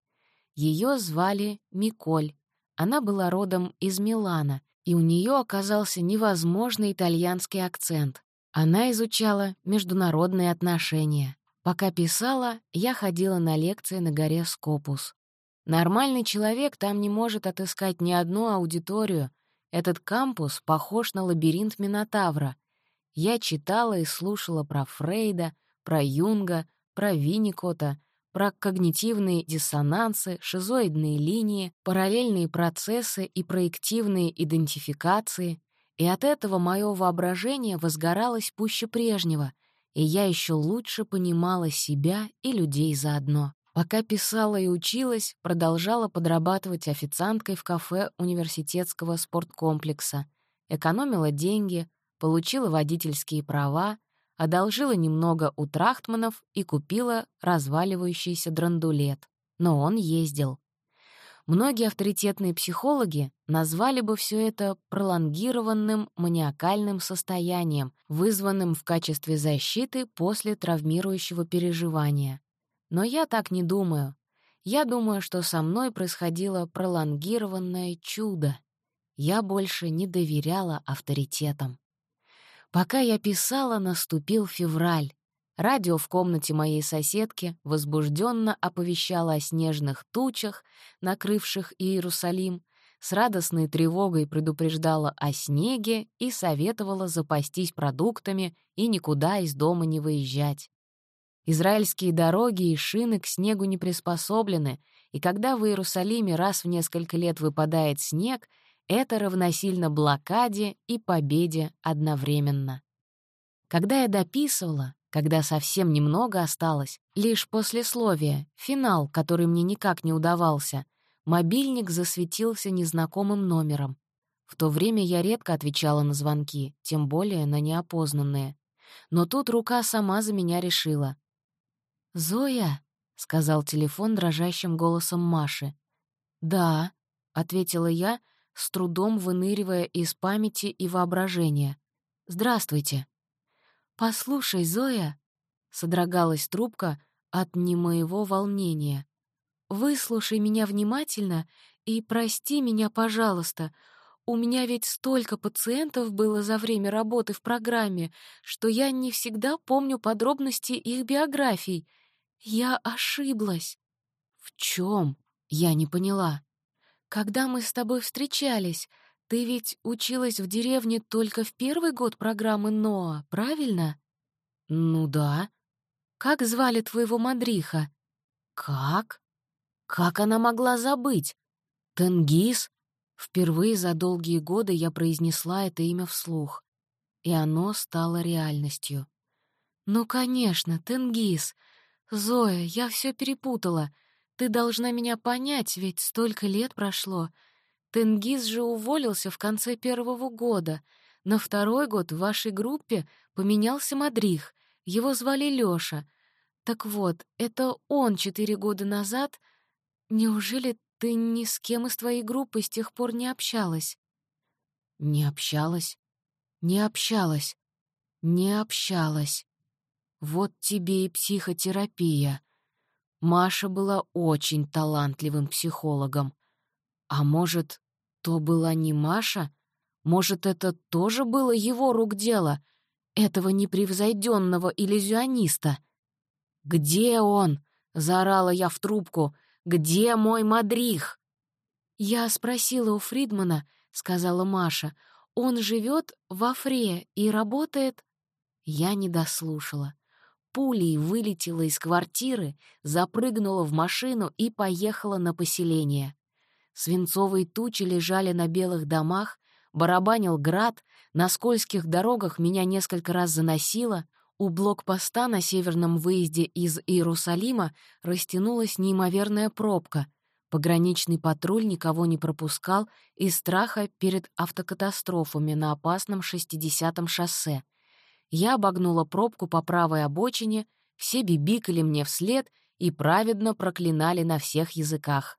Ее звали Миколь. Она была родом из Милана, и у нее оказался невозможный итальянский акцент. Она изучала международные отношения. Пока писала, я ходила на лекции на горе Скопус. Нормальный человек там не может отыскать ни одну аудиторию. Этот кампус похож на лабиринт Минотавра. Я читала и слушала про Фрейда, про Юнга, про Винникота, про когнитивные диссонансы, шизоидные линии, параллельные процессы и проективные идентификации. И от этого мое воображение возгоралось пуще прежнего, и я еще лучше понимала себя и людей заодно. Пока писала и училась, продолжала подрабатывать официанткой в кафе университетского спорткомплекса, экономила деньги, получила водительские права, одолжила немного у трахтманов и купила разваливающийся драндулет. Но он ездил. Многие авторитетные психологи назвали бы все это пролонгированным маниакальным состоянием, вызванным в качестве защиты после травмирующего переживания. Но я так не думаю. Я думаю, что со мной происходило пролонгированное чудо. Я больше не доверяла авторитетам. Пока я писала, наступил февраль. Радио в комнате моей соседки возбужденно оповещало о снежных тучах, накрывших Иерусалим, с радостной тревогой предупреждало о снеге и советовало запастись продуктами и никуда из дома не выезжать. Израильские дороги и шины к снегу не приспособлены, и когда в Иерусалиме раз в несколько лет выпадает снег, это равносильно блокаде и победе одновременно. Когда я дописывала, когда совсем немного осталось, лишь послесловие, финал, который мне никак не удавался, мобильник засветился незнакомым номером. В то время я редко отвечала на звонки, тем более на неопознанные. Но тут рука сама за меня решила. «Зоя?» — сказал телефон дрожащим голосом Маши. «Да», — ответила я, с трудом выныривая из памяти и воображения. «Здравствуйте». «Послушай, Зоя», — содрогалась трубка от немоего волнения, «выслушай меня внимательно и прости меня, пожалуйста. У меня ведь столько пациентов было за время работы в программе, что я не всегда помню подробности их биографий. Я ошиблась». «В чем? Я не поняла». «Когда мы с тобой встречались, ты ведь училась в деревне только в первый год программы НОА, правильно? Ну да. Как звали твоего мадриха? Как? Как она могла забыть? Тенгиз? Впервые за долгие годы я произнесла это имя вслух, и оно стало реальностью. Ну, конечно, Тенгиз. Зоя, я все перепутала. Ты должна меня понять, ведь столько лет прошло — Тенгиз же уволился в конце первого года. На второй год в вашей группе поменялся Мадрих. Его звали Лёша. Так вот, это он четыре года назад... Неужели ты ни с кем из твоей группы с тех пор не общалась? Не общалась. Не общалась. Не общалась. Вот тебе и психотерапия. Маша была очень талантливым психологом. А может, то была не Маша? Может, это тоже было его рук дело, этого непревзойденного иллюзиониста? «Где он?» — заорала я в трубку. «Где мой мадрих?» «Я спросила у Фридмана», — сказала Маша. «Он живет в Афре и работает...» Я не дослушала. Пулей вылетела из квартиры, запрыгнула в машину и поехала на поселение. Свинцовые тучи лежали на белых домах, барабанил град, на скользких дорогах меня несколько раз заносило, у блокпоста на северном выезде из Иерусалима растянулась неимоверная пробка. Пограничный патруль никого не пропускал из страха перед автокатастрофами на опасном 60-м шоссе. Я обогнула пробку по правой обочине, все бибикали мне вслед и праведно проклинали на всех языках.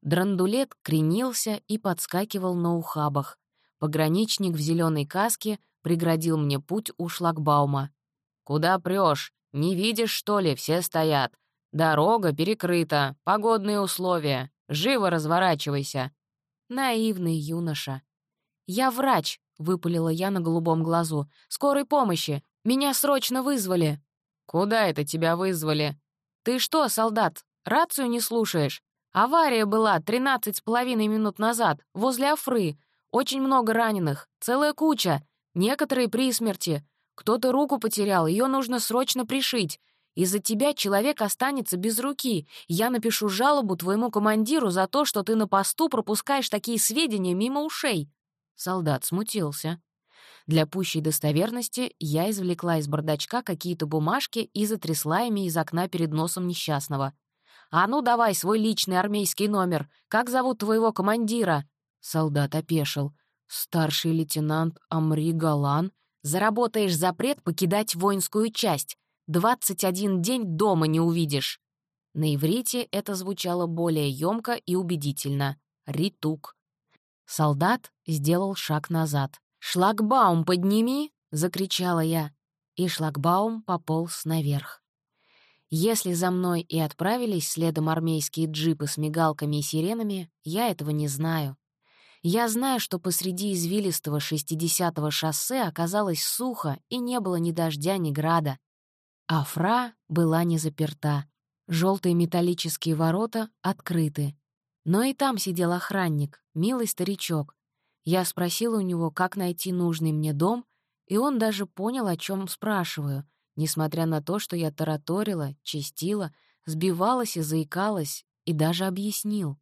Драндулет кренился и подскакивал на ухабах. Пограничник в зеленой каске преградил мне путь у шлагбаума. «Куда прешь? Не видишь, что ли? Все стоят. Дорога перекрыта, погодные условия. Живо разворачивайся». Наивный юноша. «Я врач», — выпалила я на голубом глазу. «Скорой помощи! Меня срочно вызвали!» «Куда это тебя вызвали?» «Ты что, солдат, рацию не слушаешь? Авария была 13 с половиной минут назад, возле Афры. Очень много раненых, целая куча. Некоторые при смерти. Кто-то руку потерял, ее нужно срочно пришить. Из-за тебя человек останется без руки. Я напишу жалобу твоему командиру за то, что ты на посту пропускаешь такие сведения мимо ушей». Солдат смутился. Для пущей достоверности я извлекла из бардачка какие-то бумажки и затрясла ими из окна перед носом несчастного. «А ну давай свой личный армейский номер. Как зовут твоего командира?» Солдат опешил. «Старший лейтенант Амри Галан. Заработаешь запрет покидать воинскую часть. Двадцать один день дома не увидишь». На иврите это звучало более ёмко и убедительно. «Ритук». Солдат сделал шаг назад. «Шлагбаум подними!» — закричала я. И шлагбаум пополз наверх. Если за мной и отправились следом армейские джипы с мигалками и сиренами, я этого не знаю. Я знаю, что посреди извилистого 60-го шоссе оказалось сухо и не было ни дождя, ни града. А фра была не заперта. Желтые металлические ворота открыты. Но и там сидел охранник, милый старичок. Я спросила у него, как найти нужный мне дом, и он даже понял, о чем спрашиваю, несмотря на то, что я тараторила, чистила, сбивалась и заикалась, и даже объяснил.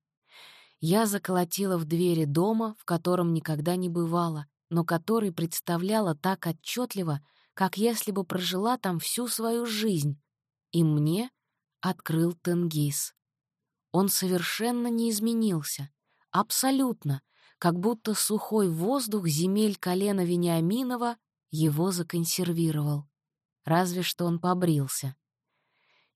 Я заколотила в двери дома, в котором никогда не бывала, но который представляла так отчетливо, как если бы прожила там всю свою жизнь. И мне открыл Тенгиз. Он совершенно не изменился. Абсолютно. Как будто сухой воздух земель колена Вениаминова его законсервировал. Разве что он побрился.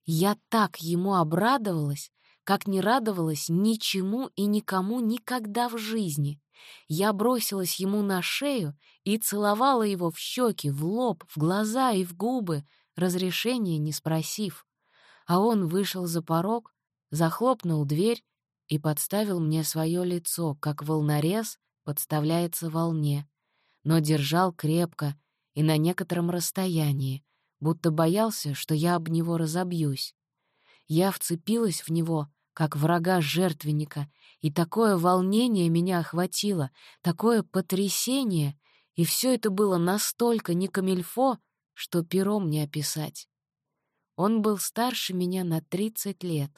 Я так ему обрадовалась, как не радовалась ничему и никому никогда в жизни. Я бросилась ему на шею и целовала его в щеки, в лоб, в глаза и в губы, разрешения не спросив. А он вышел за порог, захлопнул дверь и подставил мне свое лицо, как волнорез подставляется волне, но держал крепко и на некотором расстоянии, будто боялся, что я об него разобьюсь. Я вцепилась в него, как врага жертвенника, и такое волнение меня охватило, такое потрясение, и все это было настолько не камильфо, что пером не описать. Он был старше меня на 30 лет,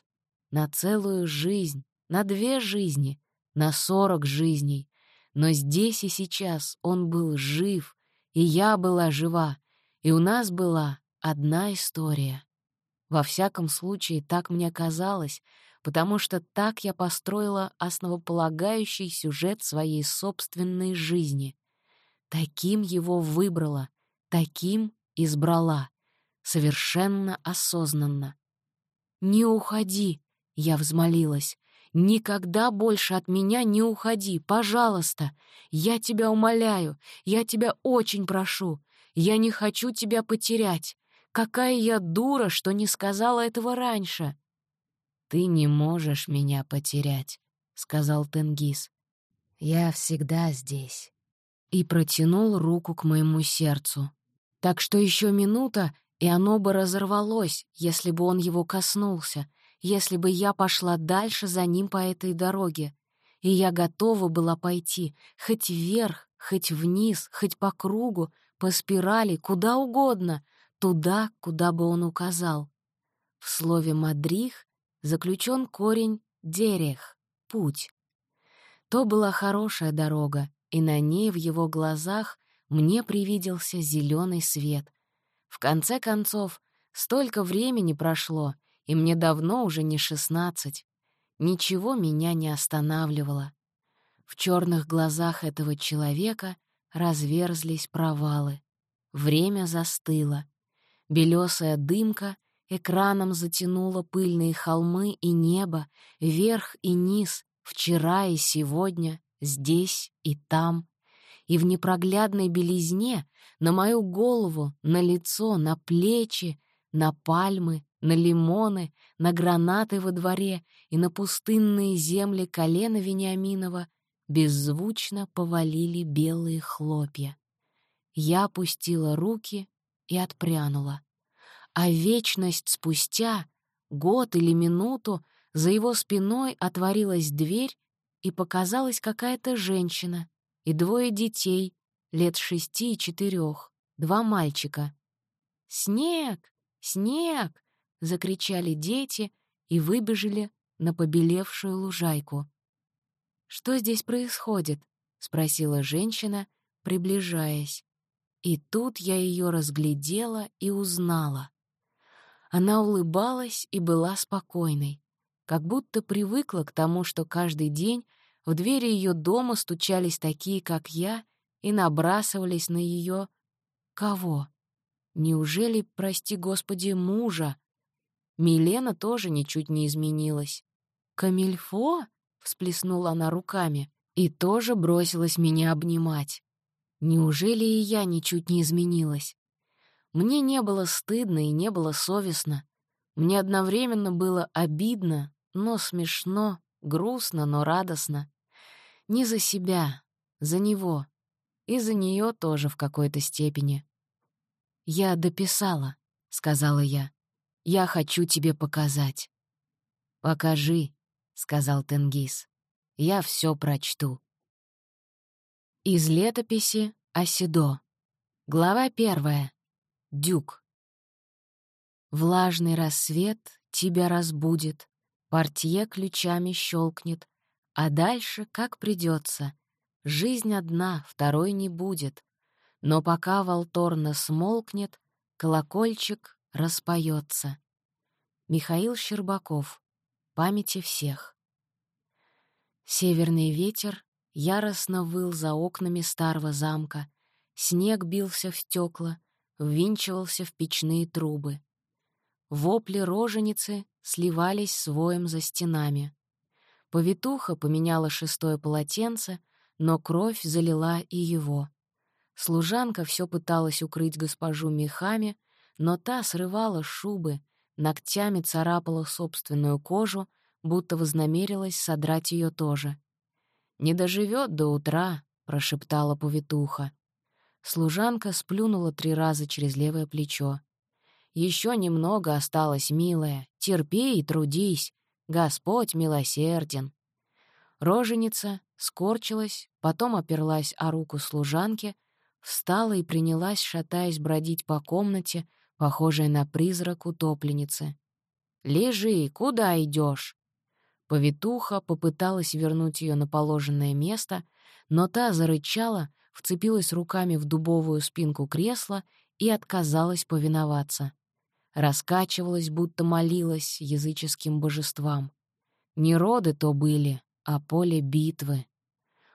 на целую жизнь, на две жизни, на 40 жизней, но здесь и сейчас он был жив, и я была жива, и у нас была одна история. Во всяком случае, так мне казалось, потому что так я построила основополагающий сюжет своей собственной жизни. Таким его выбрала, таким избрала, совершенно осознанно. «Не уходи!» — я взмолилась. «Никогда больше от меня не уходи, пожалуйста! Я тебя умоляю, я тебя очень прошу! Я не хочу тебя потерять! Какая я дура, что не сказала этого раньше!» «Ты не можешь меня потерять», — сказал Тенгиз. «Я всегда здесь». И протянул руку к моему сердцу. Так что еще минута, и оно бы разорвалось, если бы он его коснулся, если бы я пошла дальше за ним по этой дороге. И я готова была пойти хоть вверх, хоть вниз, хоть по кругу, по спирали, куда угодно, туда, куда бы он указал. В слове «мадрих» заключен корень «дерех» — «путь». То была хорошая дорога, и на ней в его глазах мне привиделся зеленый свет. В конце концов, столько времени прошло, и мне давно уже не шестнадцать. Ничего меня не останавливало. В черных глазах этого человека разверзлись провалы. Время застыло. Белесая дымка Экраном затянуло пыльные холмы и небо, вверх и низ, вчера и сегодня, здесь и там. И в непроглядной белизне на мою голову, на лицо, на плечи, на пальмы, на лимоны, на гранаты во дворе и на пустынные земли колена Вениаминова беззвучно повалили белые хлопья. Я опустила руки и отпрянула а вечность спустя, год или минуту, за его спиной отворилась дверь, и показалась какая-то женщина и двое детей, лет шести и четырех, два мальчика. «Снег! Снег!» — закричали дети и выбежали на побелевшую лужайку. «Что здесь происходит?» — спросила женщина, приближаясь. И тут я ее разглядела и узнала. Она улыбалась и была спокойной, как будто привыкла к тому, что каждый день в двери ее дома стучались такие, как я, и набрасывались на ее... Кого? Неужели, прости господи, мужа? Милена тоже ничуть не изменилась. «Камильфо?» — всплеснула она руками и тоже бросилась меня обнимать. Неужели и я ничуть не изменилась? Мне не было стыдно и не было совестно. Мне одновременно было обидно, но смешно, грустно, но радостно. Не за себя, за него. И за нее тоже в какой-то степени. «Я дописала», — сказала я. «Я хочу тебе показать». «Покажи», — сказал Тенгиз. «Я все прочту». Из летописи Оседо. Глава первая. Дюк. Влажный рассвет тебя разбудит, Портье ключами щелкнет, А дальше, как придется, Жизнь одна, второй не будет. Но пока волторна смолкнет, Колокольчик распоется. Михаил Щербаков. Памяти всех. Северный ветер яростно выл за окнами старого замка, снег бился в стекла, ввинчивался в печные трубы. Вопли роженицы сливались с воем за стенами. Повитуха поменяла шестое полотенце, но кровь залила и его. Служанка все пыталась укрыть госпожу мехами, но та срывала шубы, ногтями царапала собственную кожу, будто вознамерилась содрать ее тоже. «Не доживет до утра», — прошептала повитуха. Служанка сплюнула три раза через левое плечо. Еще немного осталось, милая. Терпи и трудись. Господь милосерден». Роженица скорчилась, потом оперлась о руку служанки, встала и принялась, шатаясь, бродить по комнате, похожей на призрак утопленницы. «Лежи, куда идешь? Повитуха попыталась вернуть ее на положенное место, но та зарычала, вцепилась руками в дубовую спинку кресла и отказалась повиноваться раскачивалась, будто молилась языческим божествам. Не роды то были, а поле битвы.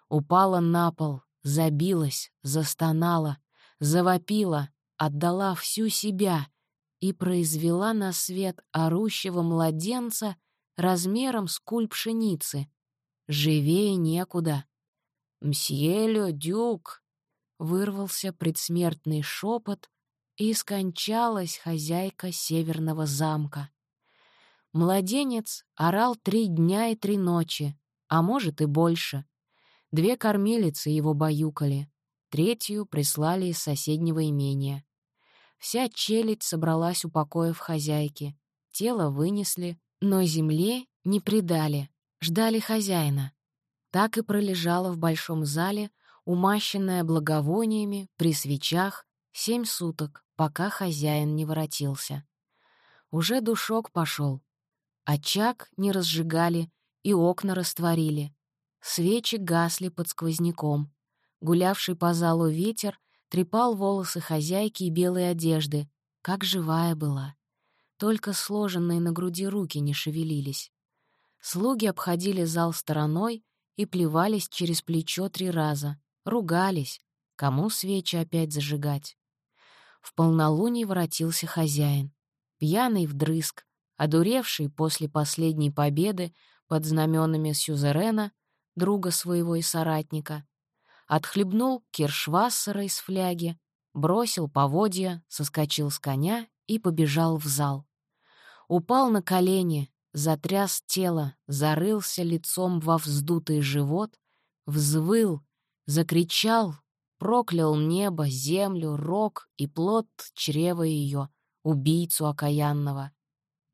Упала на пол, забилась, застонала, завопила, отдала всю себя и произвела на свет орущего младенца размером с куль пшеницы. Живее некуда. «Мсье Ле Дюк!» — вырвался предсмертный шепот, и скончалась хозяйка северного замка. Младенец орал три дня и три ночи, а может и больше. Две кормилицы его баюкали, третью прислали из соседнего имения. Вся челядь собралась у покоев хозяйки. Тело вынесли, но земле не предали, ждали хозяина. Так и пролежала в большом зале, умащенная благовониями, при свечах, семь суток, пока хозяин не воротился. Уже душок пошел. Очаг не разжигали и окна растворили. Свечи гасли под сквозняком. Гулявший по залу ветер трепал волосы хозяйки и белые одежды, как живая была. Только сложенные на груди руки не шевелились. Слуги обходили зал стороной и плевались через плечо три раза, ругались, кому свечи опять зажигать. В полнолуние воротился хозяин. Пьяный вдрызг, одуревший после последней победы под знаменами Сюзерена, друга своего и соратника, отхлебнул киршвассера из фляги, бросил поводья, соскочил с коня и побежал в зал. Упал на колени, затряс тело, зарылся лицом во вздутый живот, взвыл, закричал, Проклял небо, землю, рог и плод чрева ее, убийцу окаянного.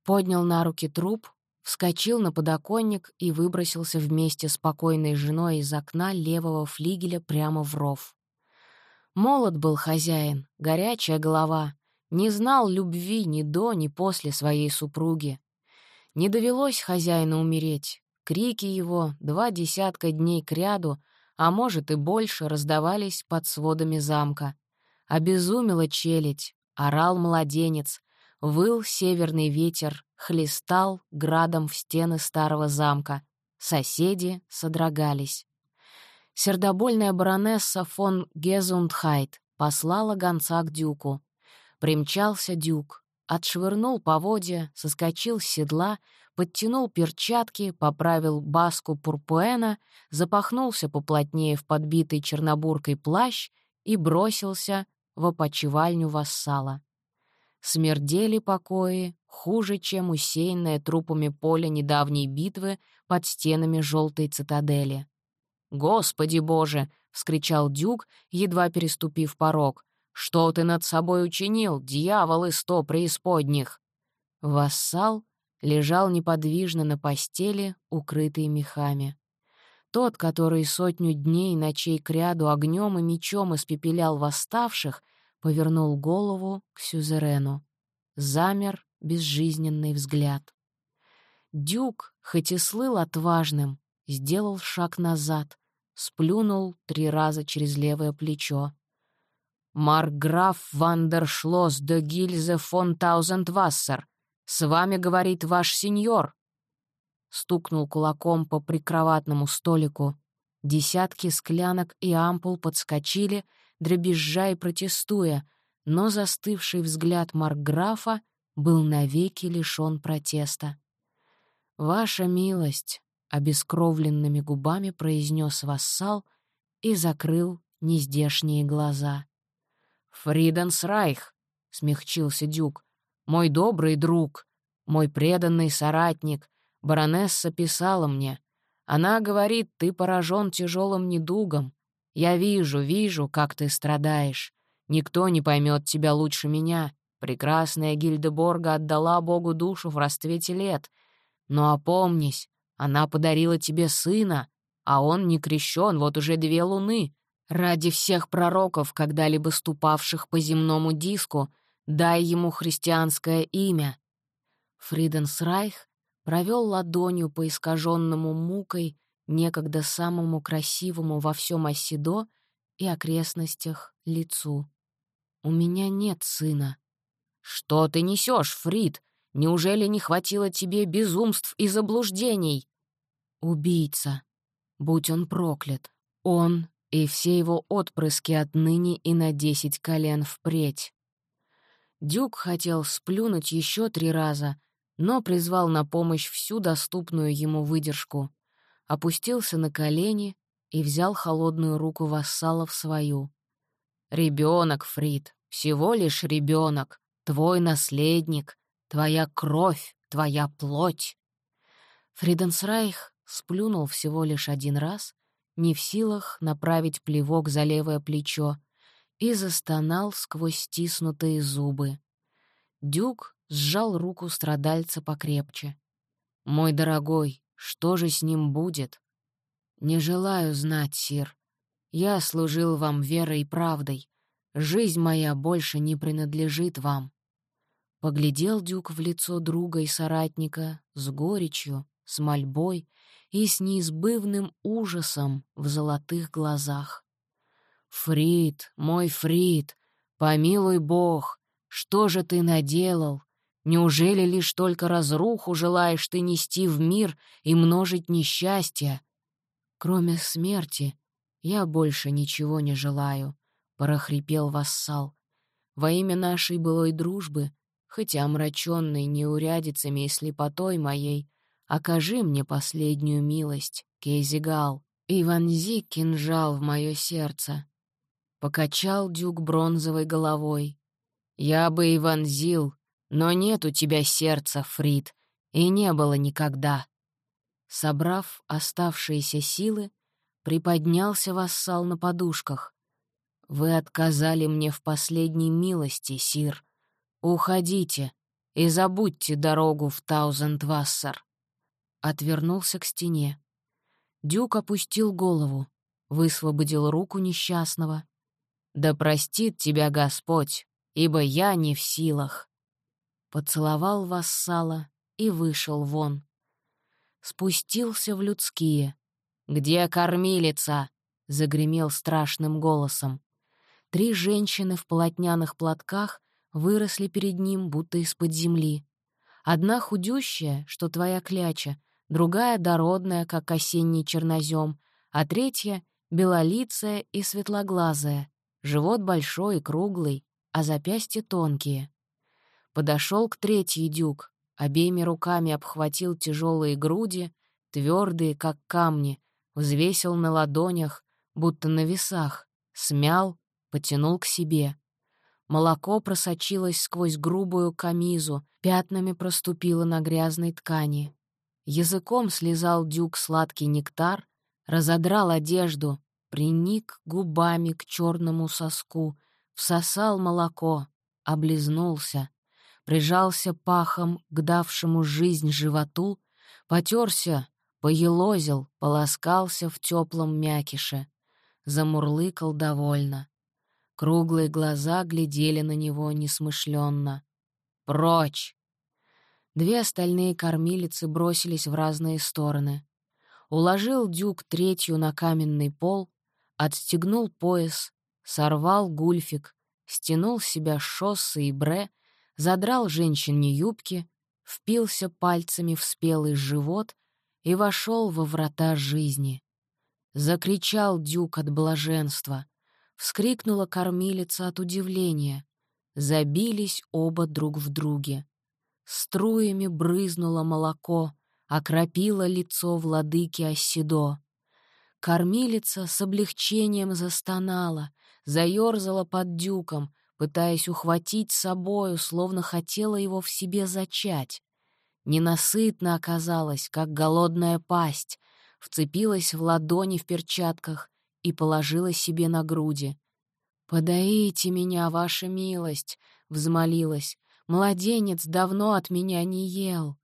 Поднял на руки труп, вскочил на подоконник и выбросился вместе с покойной женой из окна левого флигеля прямо в ров. Молод был хозяин, горячая голова, не знал любви ни до, ни после своей супруги. Не довелось хозяину умереть. Крики его два десятка дней кряду а может и больше, раздавались под сводами замка. Обезумела челядь, орал младенец, выл северный ветер, хлестал градом в стены старого замка. Соседи содрогались. Сердобольная баронесса фон Гезундхайт послала гонца к дюку. Примчался дюк, отшвырнул поводья, соскочил с седла, подтянул перчатки, поправил баску пурпуэна, запахнулся поплотнее в подбитый чернобуркой плащ и бросился в опочивальню вассала. Смердели покои хуже, чем усеянное трупами поле недавней битвы под стенами желтой цитадели. «Господи боже!» — вскричал Дюк, едва переступив порог. Что ты над собой учинил, дьявол из сто преисподних?» Вассал лежал неподвижно на постели, укрытый мехами. Тот, который сотню дней и ночей кряду огнем и мечом испепелял восставших, повернул голову к сюзерену. Замер безжизненный взгляд. Дюк, хоть и слыл отважным, сделал шаг назад, сплюнул три раза через левое плечо. «Маркграф Вандершлосс де Гильзе фон Таузендвассер, с вами говорит ваш сеньор!» Стукнул кулаком по прикроватному столику. Десятки склянок и ампул подскочили, дребезжа и протестуя, но застывший взгляд Маркграфа был навеки лишён протеста. «Ваша милость», — обескровленными губами произнес вассал и закрыл нездешние глаза. «Фриденсрайх», — смягчился Дюк, — «мой добрый друг, мой преданный соратник, баронесса писала мне. Она говорит, ты поражен тяжелым недугом. Я вижу, вижу, как ты страдаешь. Никто не поймет тебя лучше меня. Прекрасная Гильдеборга отдала Богу душу в расцвете лет. Но опомнись, она подарила тебе сына, а он не крещен вот уже две луны. Ради всех пророков, когда-либо ступавших по земному диску, дай ему христианское имя. Фриденсрайх провел ладонью по искаженному мукой, некогда самому красивому во всем Оседо и окрестностях лицу. «У меня нет сына». «Что ты несешь, Фрид? Неужели не хватило тебе безумств и заблуждений?» «Убийца. Будь он проклят. Он и все его отпрыски отныне и на десять колен впредь. Дюк хотел сплюнуть еще три раза, но призвал на помощь всю доступную ему выдержку, опустился на колени и взял холодную руку вассала в свою. «Ребенок, Фрид, всего лишь ребенок, твой наследник, твоя кровь, твоя плоть». Фриденсрайх сплюнул всего лишь один раз не в силах направить плевок за левое плечо, и застонал сквозь стиснутые зубы. Дюк сжал руку страдальца покрепче. «Мой дорогой, что же с ним будет?» «Не желаю знать, сир. Я служил вам верой и правдой. Жизнь моя больше не принадлежит вам». Поглядел Дюк в лицо друга и соратника с горечью, с мольбой и с неизбывным ужасом в золотых глазах. «Фрид, мой Фрид, помилуй Бог, что же ты наделал? Неужели лишь только разруху желаешь ты нести в мир и множить несчастья? Кроме смерти я больше ничего не желаю», — прохрипел вассал. «Во имя нашей былой дружбы, хотя омраченной неурядицами и слепотой моей, окажи мне последнюю милость, Кейзигал, и вонзи кинжал в мое сердце». Покачал дюк бронзовой головой. «Я бы и вонзил, но нет у тебя сердца, Фрид, и не было никогда». Собрав оставшиеся силы, приподнялся вассал на подушках. «Вы отказали мне в последней милости, сир. Уходите и забудьте дорогу в Таузендвассер отвернулся к стене. Дюк опустил голову, высвободил руку несчастного. «Да простит тебя Господь, ибо я не в силах!» Поцеловал вассала и вышел вон. Спустился в людские. «Где кормилица?» — загремел страшным голосом. Три женщины в полотняных платках выросли перед ним, будто из-под земли. Одна худющая, что твоя кляча, другая — дородная, как осенний чернозем, а третья — белолицая и светлоглазая, живот большой и круглый, а запястья тонкие. Подошел к третьей дюк, обеими руками обхватил тяжелые груди, твердые, как камни, взвесил на ладонях, будто на весах, смял, потянул к себе. Молоко просочилось сквозь грубую камизу, пятнами проступило на грязной ткани. Языком слезал дюк сладкий нектар, разодрал одежду, приник губами к черному соску, всосал молоко, облизнулся, прижался пахом к давшему жизнь животу, потерся, поелозил, полоскался в теплом мякише, замурлыкал довольно. Круглые глаза глядели на него несмышленно. «Прочь!» Две остальные кормилицы бросились в разные стороны. Уложил дюк третью на каменный пол, отстегнул пояс, сорвал гульфик, стянул с себя шоссы и бре, задрал женщине юбки, впился пальцами в спелый живот и вошел во врата жизни. Закричал дюк от блаженства, вскрикнула кормилица от удивления. Забились оба друг в друге. Струями брызнуло молоко, окропило лицо владыки Оседо. Кормилица с облегчением застонала, заёрзала под дюком, пытаясь ухватить собою, словно хотела его в себе зачать. Ненасытно оказалась, как голодная пасть, вцепилась в ладони в перчатках и положила себе на груди. «Подоите меня, ваша милость!» — взмолилась. Младенец давно от меня не ел.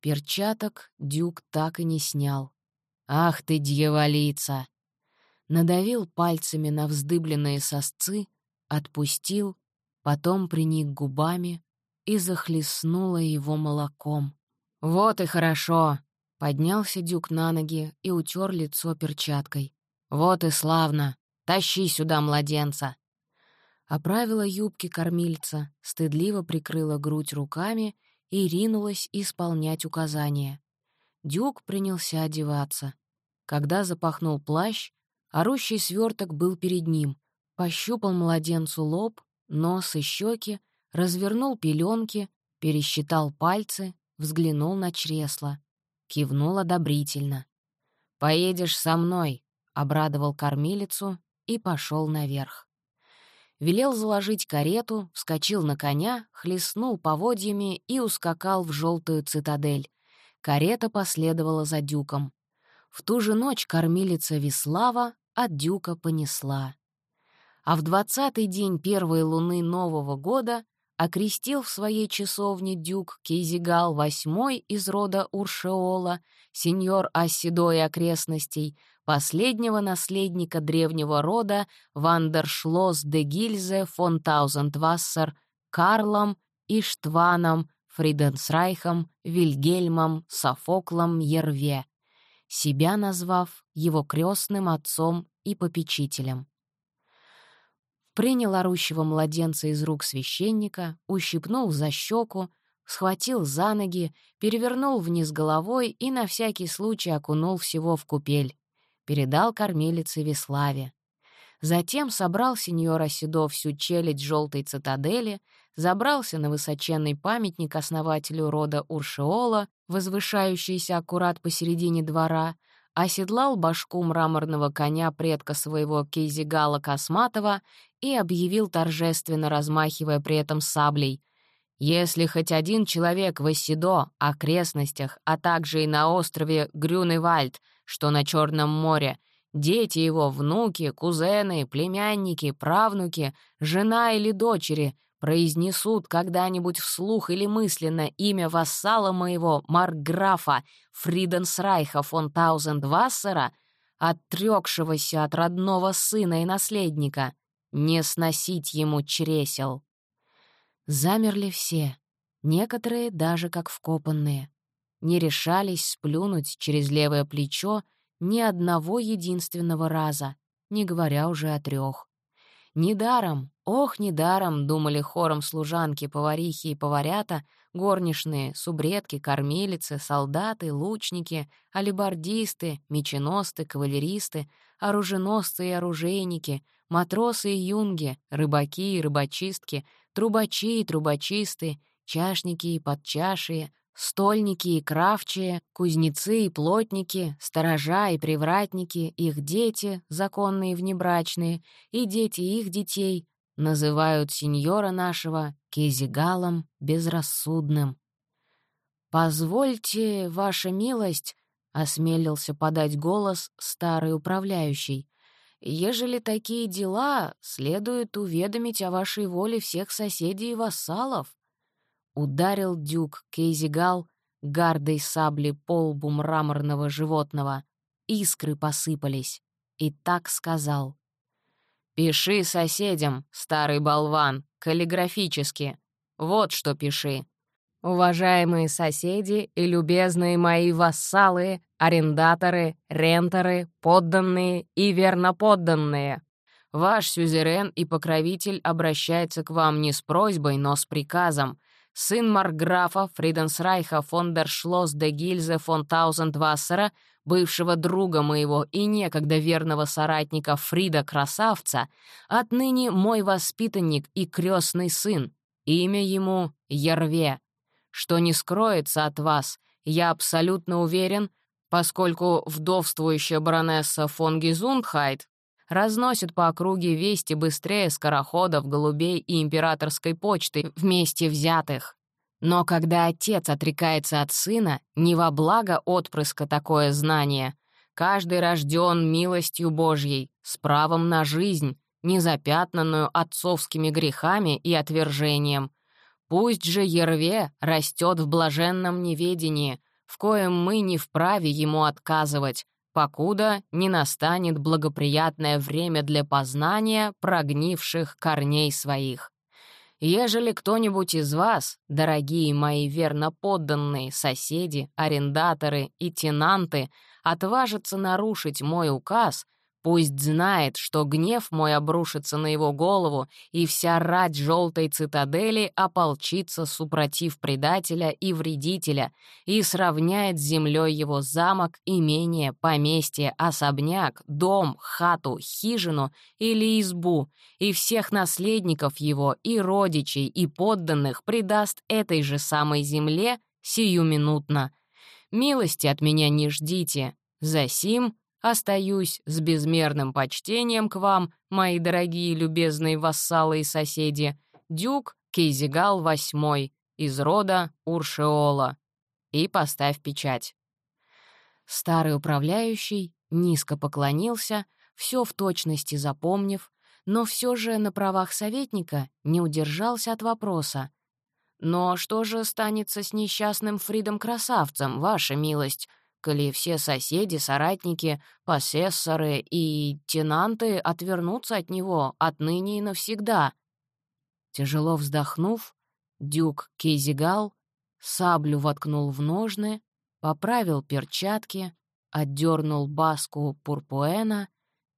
Перчаток Дюк так и не снял. «Ах ты, дьяволица!» Надавил пальцами на вздыбленные сосцы, отпустил, потом приник губами и захлестнула его молоком. «Вот и хорошо!» — поднялся Дюк на ноги и утер лицо перчаткой. «Вот и славно! Тащи сюда младенца!» Оправила юбки кормильца, стыдливо прикрыла грудь руками и ринулась исполнять указания. Дюк принялся одеваться. Когда запахнул плащ, орущий сверток был перед ним, пощупал младенцу лоб, нос и щеки, развернул пеленки, пересчитал пальцы, взглянул на чресло. Кивнул одобрительно. «Поедешь со мной», — обрадовал кормилицу и пошел наверх велел заложить карету, вскочил на коня, хлестнул поводьями и ускакал в желтую цитадель. Карета последовала за дюком. В ту же ночь кормилица Веслава от дюка понесла. А в двадцатый день первой луны Нового года окрестил в своей часовне дюк Кейзигал VIII из рода Уршеола, сеньор Оседо и окрестностей, последнего наследника древнего рода Вандершлос де Гильзе фон Таузендвассер Карлом и Штваном Фриденсрайхом Вильгельмом Софоклом Ерве, себя назвав его крестным отцом и попечителем. Принял орущего младенца из рук священника, ущипнул за щеку, схватил за ноги, перевернул вниз головой и на всякий случай окунул всего в купель передал кормилице Веславе. Затем собрал сеньора Седо всю челядь желтой цитадели, забрался на высоченный памятник основателю рода Уршиола, возвышающийся аккурат посередине двора, оседлал башку мраморного коня предка своего Кейзигала Косматова и объявил торжественно, размахивая при этом саблей. «Если хоть один человек в Оседо, окрестностях, а также и на острове Грюневальд — что на Черном море дети его, внуки, кузены, племянники, правнуки, жена или дочери произнесут когда-нибудь вслух или мысленно имя вассала моего, маркграфа Фриденсрайха фон Таузендвассера, отрекшегося от родного сына и наследника, не сносить ему чресел. Замерли все, некоторые даже как вкопанные не решались сплюнуть через левое плечо ни одного единственного раза, не говоря уже о трех. Недаром, ох, недаром, думали хором служанки, поварихи и поварята, горничные, субредки, кормилицы, солдаты, лучники, алибардисты, меченосцы, кавалеристы, оруженосцы и оружейники, матросы и юнги, рыбаки и рыбачистки, трубачи и трубачисты, чашники и подчашие, Стольники и кравчие, кузнецы и плотники, сторожа и привратники, их дети, законные внебрачные, и дети их детей, называют сеньора нашего Кезигалом безрассудным. «Позвольте, ваша милость», — осмелился подать голос старый управляющий, Ежели такие дела, следует уведомить о вашей воле всех соседей и вассалов. Ударил дюк Кейзигал гардой сабли по лбу мраморного животного. Искры посыпались. И так сказал. «Пиши соседям, старый болван, каллиграфически. Вот что пиши. Уважаемые соседи и любезные мои вассалы, арендаторы, ренторы, подданные и верноподданные, ваш сюзерен и покровитель обращается к вам не с просьбой, но с приказом. Сын марграфа Фриденсрайха фон дер Шлосс де Гильзе фон Таузендвассера, бывшего друга моего и некогда верного соратника Фрида Красавца, отныне мой воспитанник и крестный сын. Имя ему — Ерве что не скроется от вас, я абсолютно уверен, поскольку вдовствующая баронесса фон Гизундхайт разносит по округе вести быстрее скороходов, голубей и императорской почты вместе взятых. Но когда отец отрекается от сына, не во благо отпрыска такое знание. Каждый рожден милостью Божьей, с правом на жизнь, незапятнанную отцовскими грехами и отвержением. Пусть же Ерве растет в блаженном неведении, в коем мы не вправе ему отказывать, покуда не настанет благоприятное время для познания прогнивших корней своих. Ежели кто-нибудь из вас, дорогие мои верно подданные соседи, арендаторы и тенанты, отважится нарушить мой указ — Пусть знает, что гнев мой обрушится на его голову, и вся рать желтой цитадели ополчится супротив предателя и вредителя и сравняет с землей его замок, имение, поместье, особняк, дом, хату, хижину или избу, и всех наследников его, и родичей, и подданных предаст этой же самой земле сиюминутно. Милости от меня не ждите. Засим Остаюсь с безмерным почтением к вам, мои дорогие любезные вассалы и соседи, дюк Кейзигал VIII из рода Уршеола. И поставь печать». Старый управляющий низко поклонился, все в точности запомнив, но все же на правах советника не удержался от вопроса. «Но что же станется с несчастным Фридом-красавцем, ваша милость? Коли все соседи, соратники, посессоры и тенанты отвернутся от него отныне и навсегда. Тяжело вздохнув, дюк Кейзигал саблю воткнул в ножны, поправил перчатки, отдернул баску Пурпуэна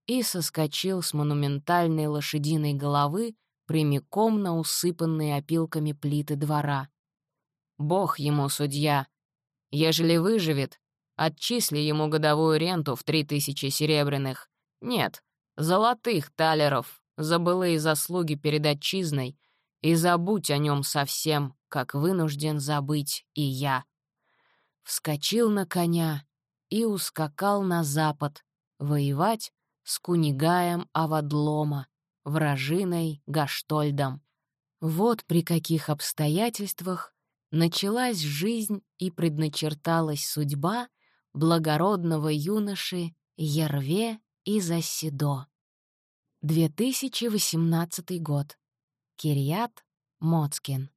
и соскочил с монументальной лошадиной головы прямиком на усыпанные опилками плиты двора. Бог ему судья. Ежели выживет, Отчисли ему годовую ренту в три тысячи серебряных. Нет, золотых талеров, за былые заслуги перед отчизной, и забудь о нем совсем, как вынужден забыть и я. Вскочил на коня и ускакал на запад, воевать с Кунигаем Авадлома, вражиной Гаштольдом. Вот при каких обстоятельствах началась жизнь и предначерталась судьба — благородного юноши Ерве из Асидо. 2018 год. Кирьят Моцкин.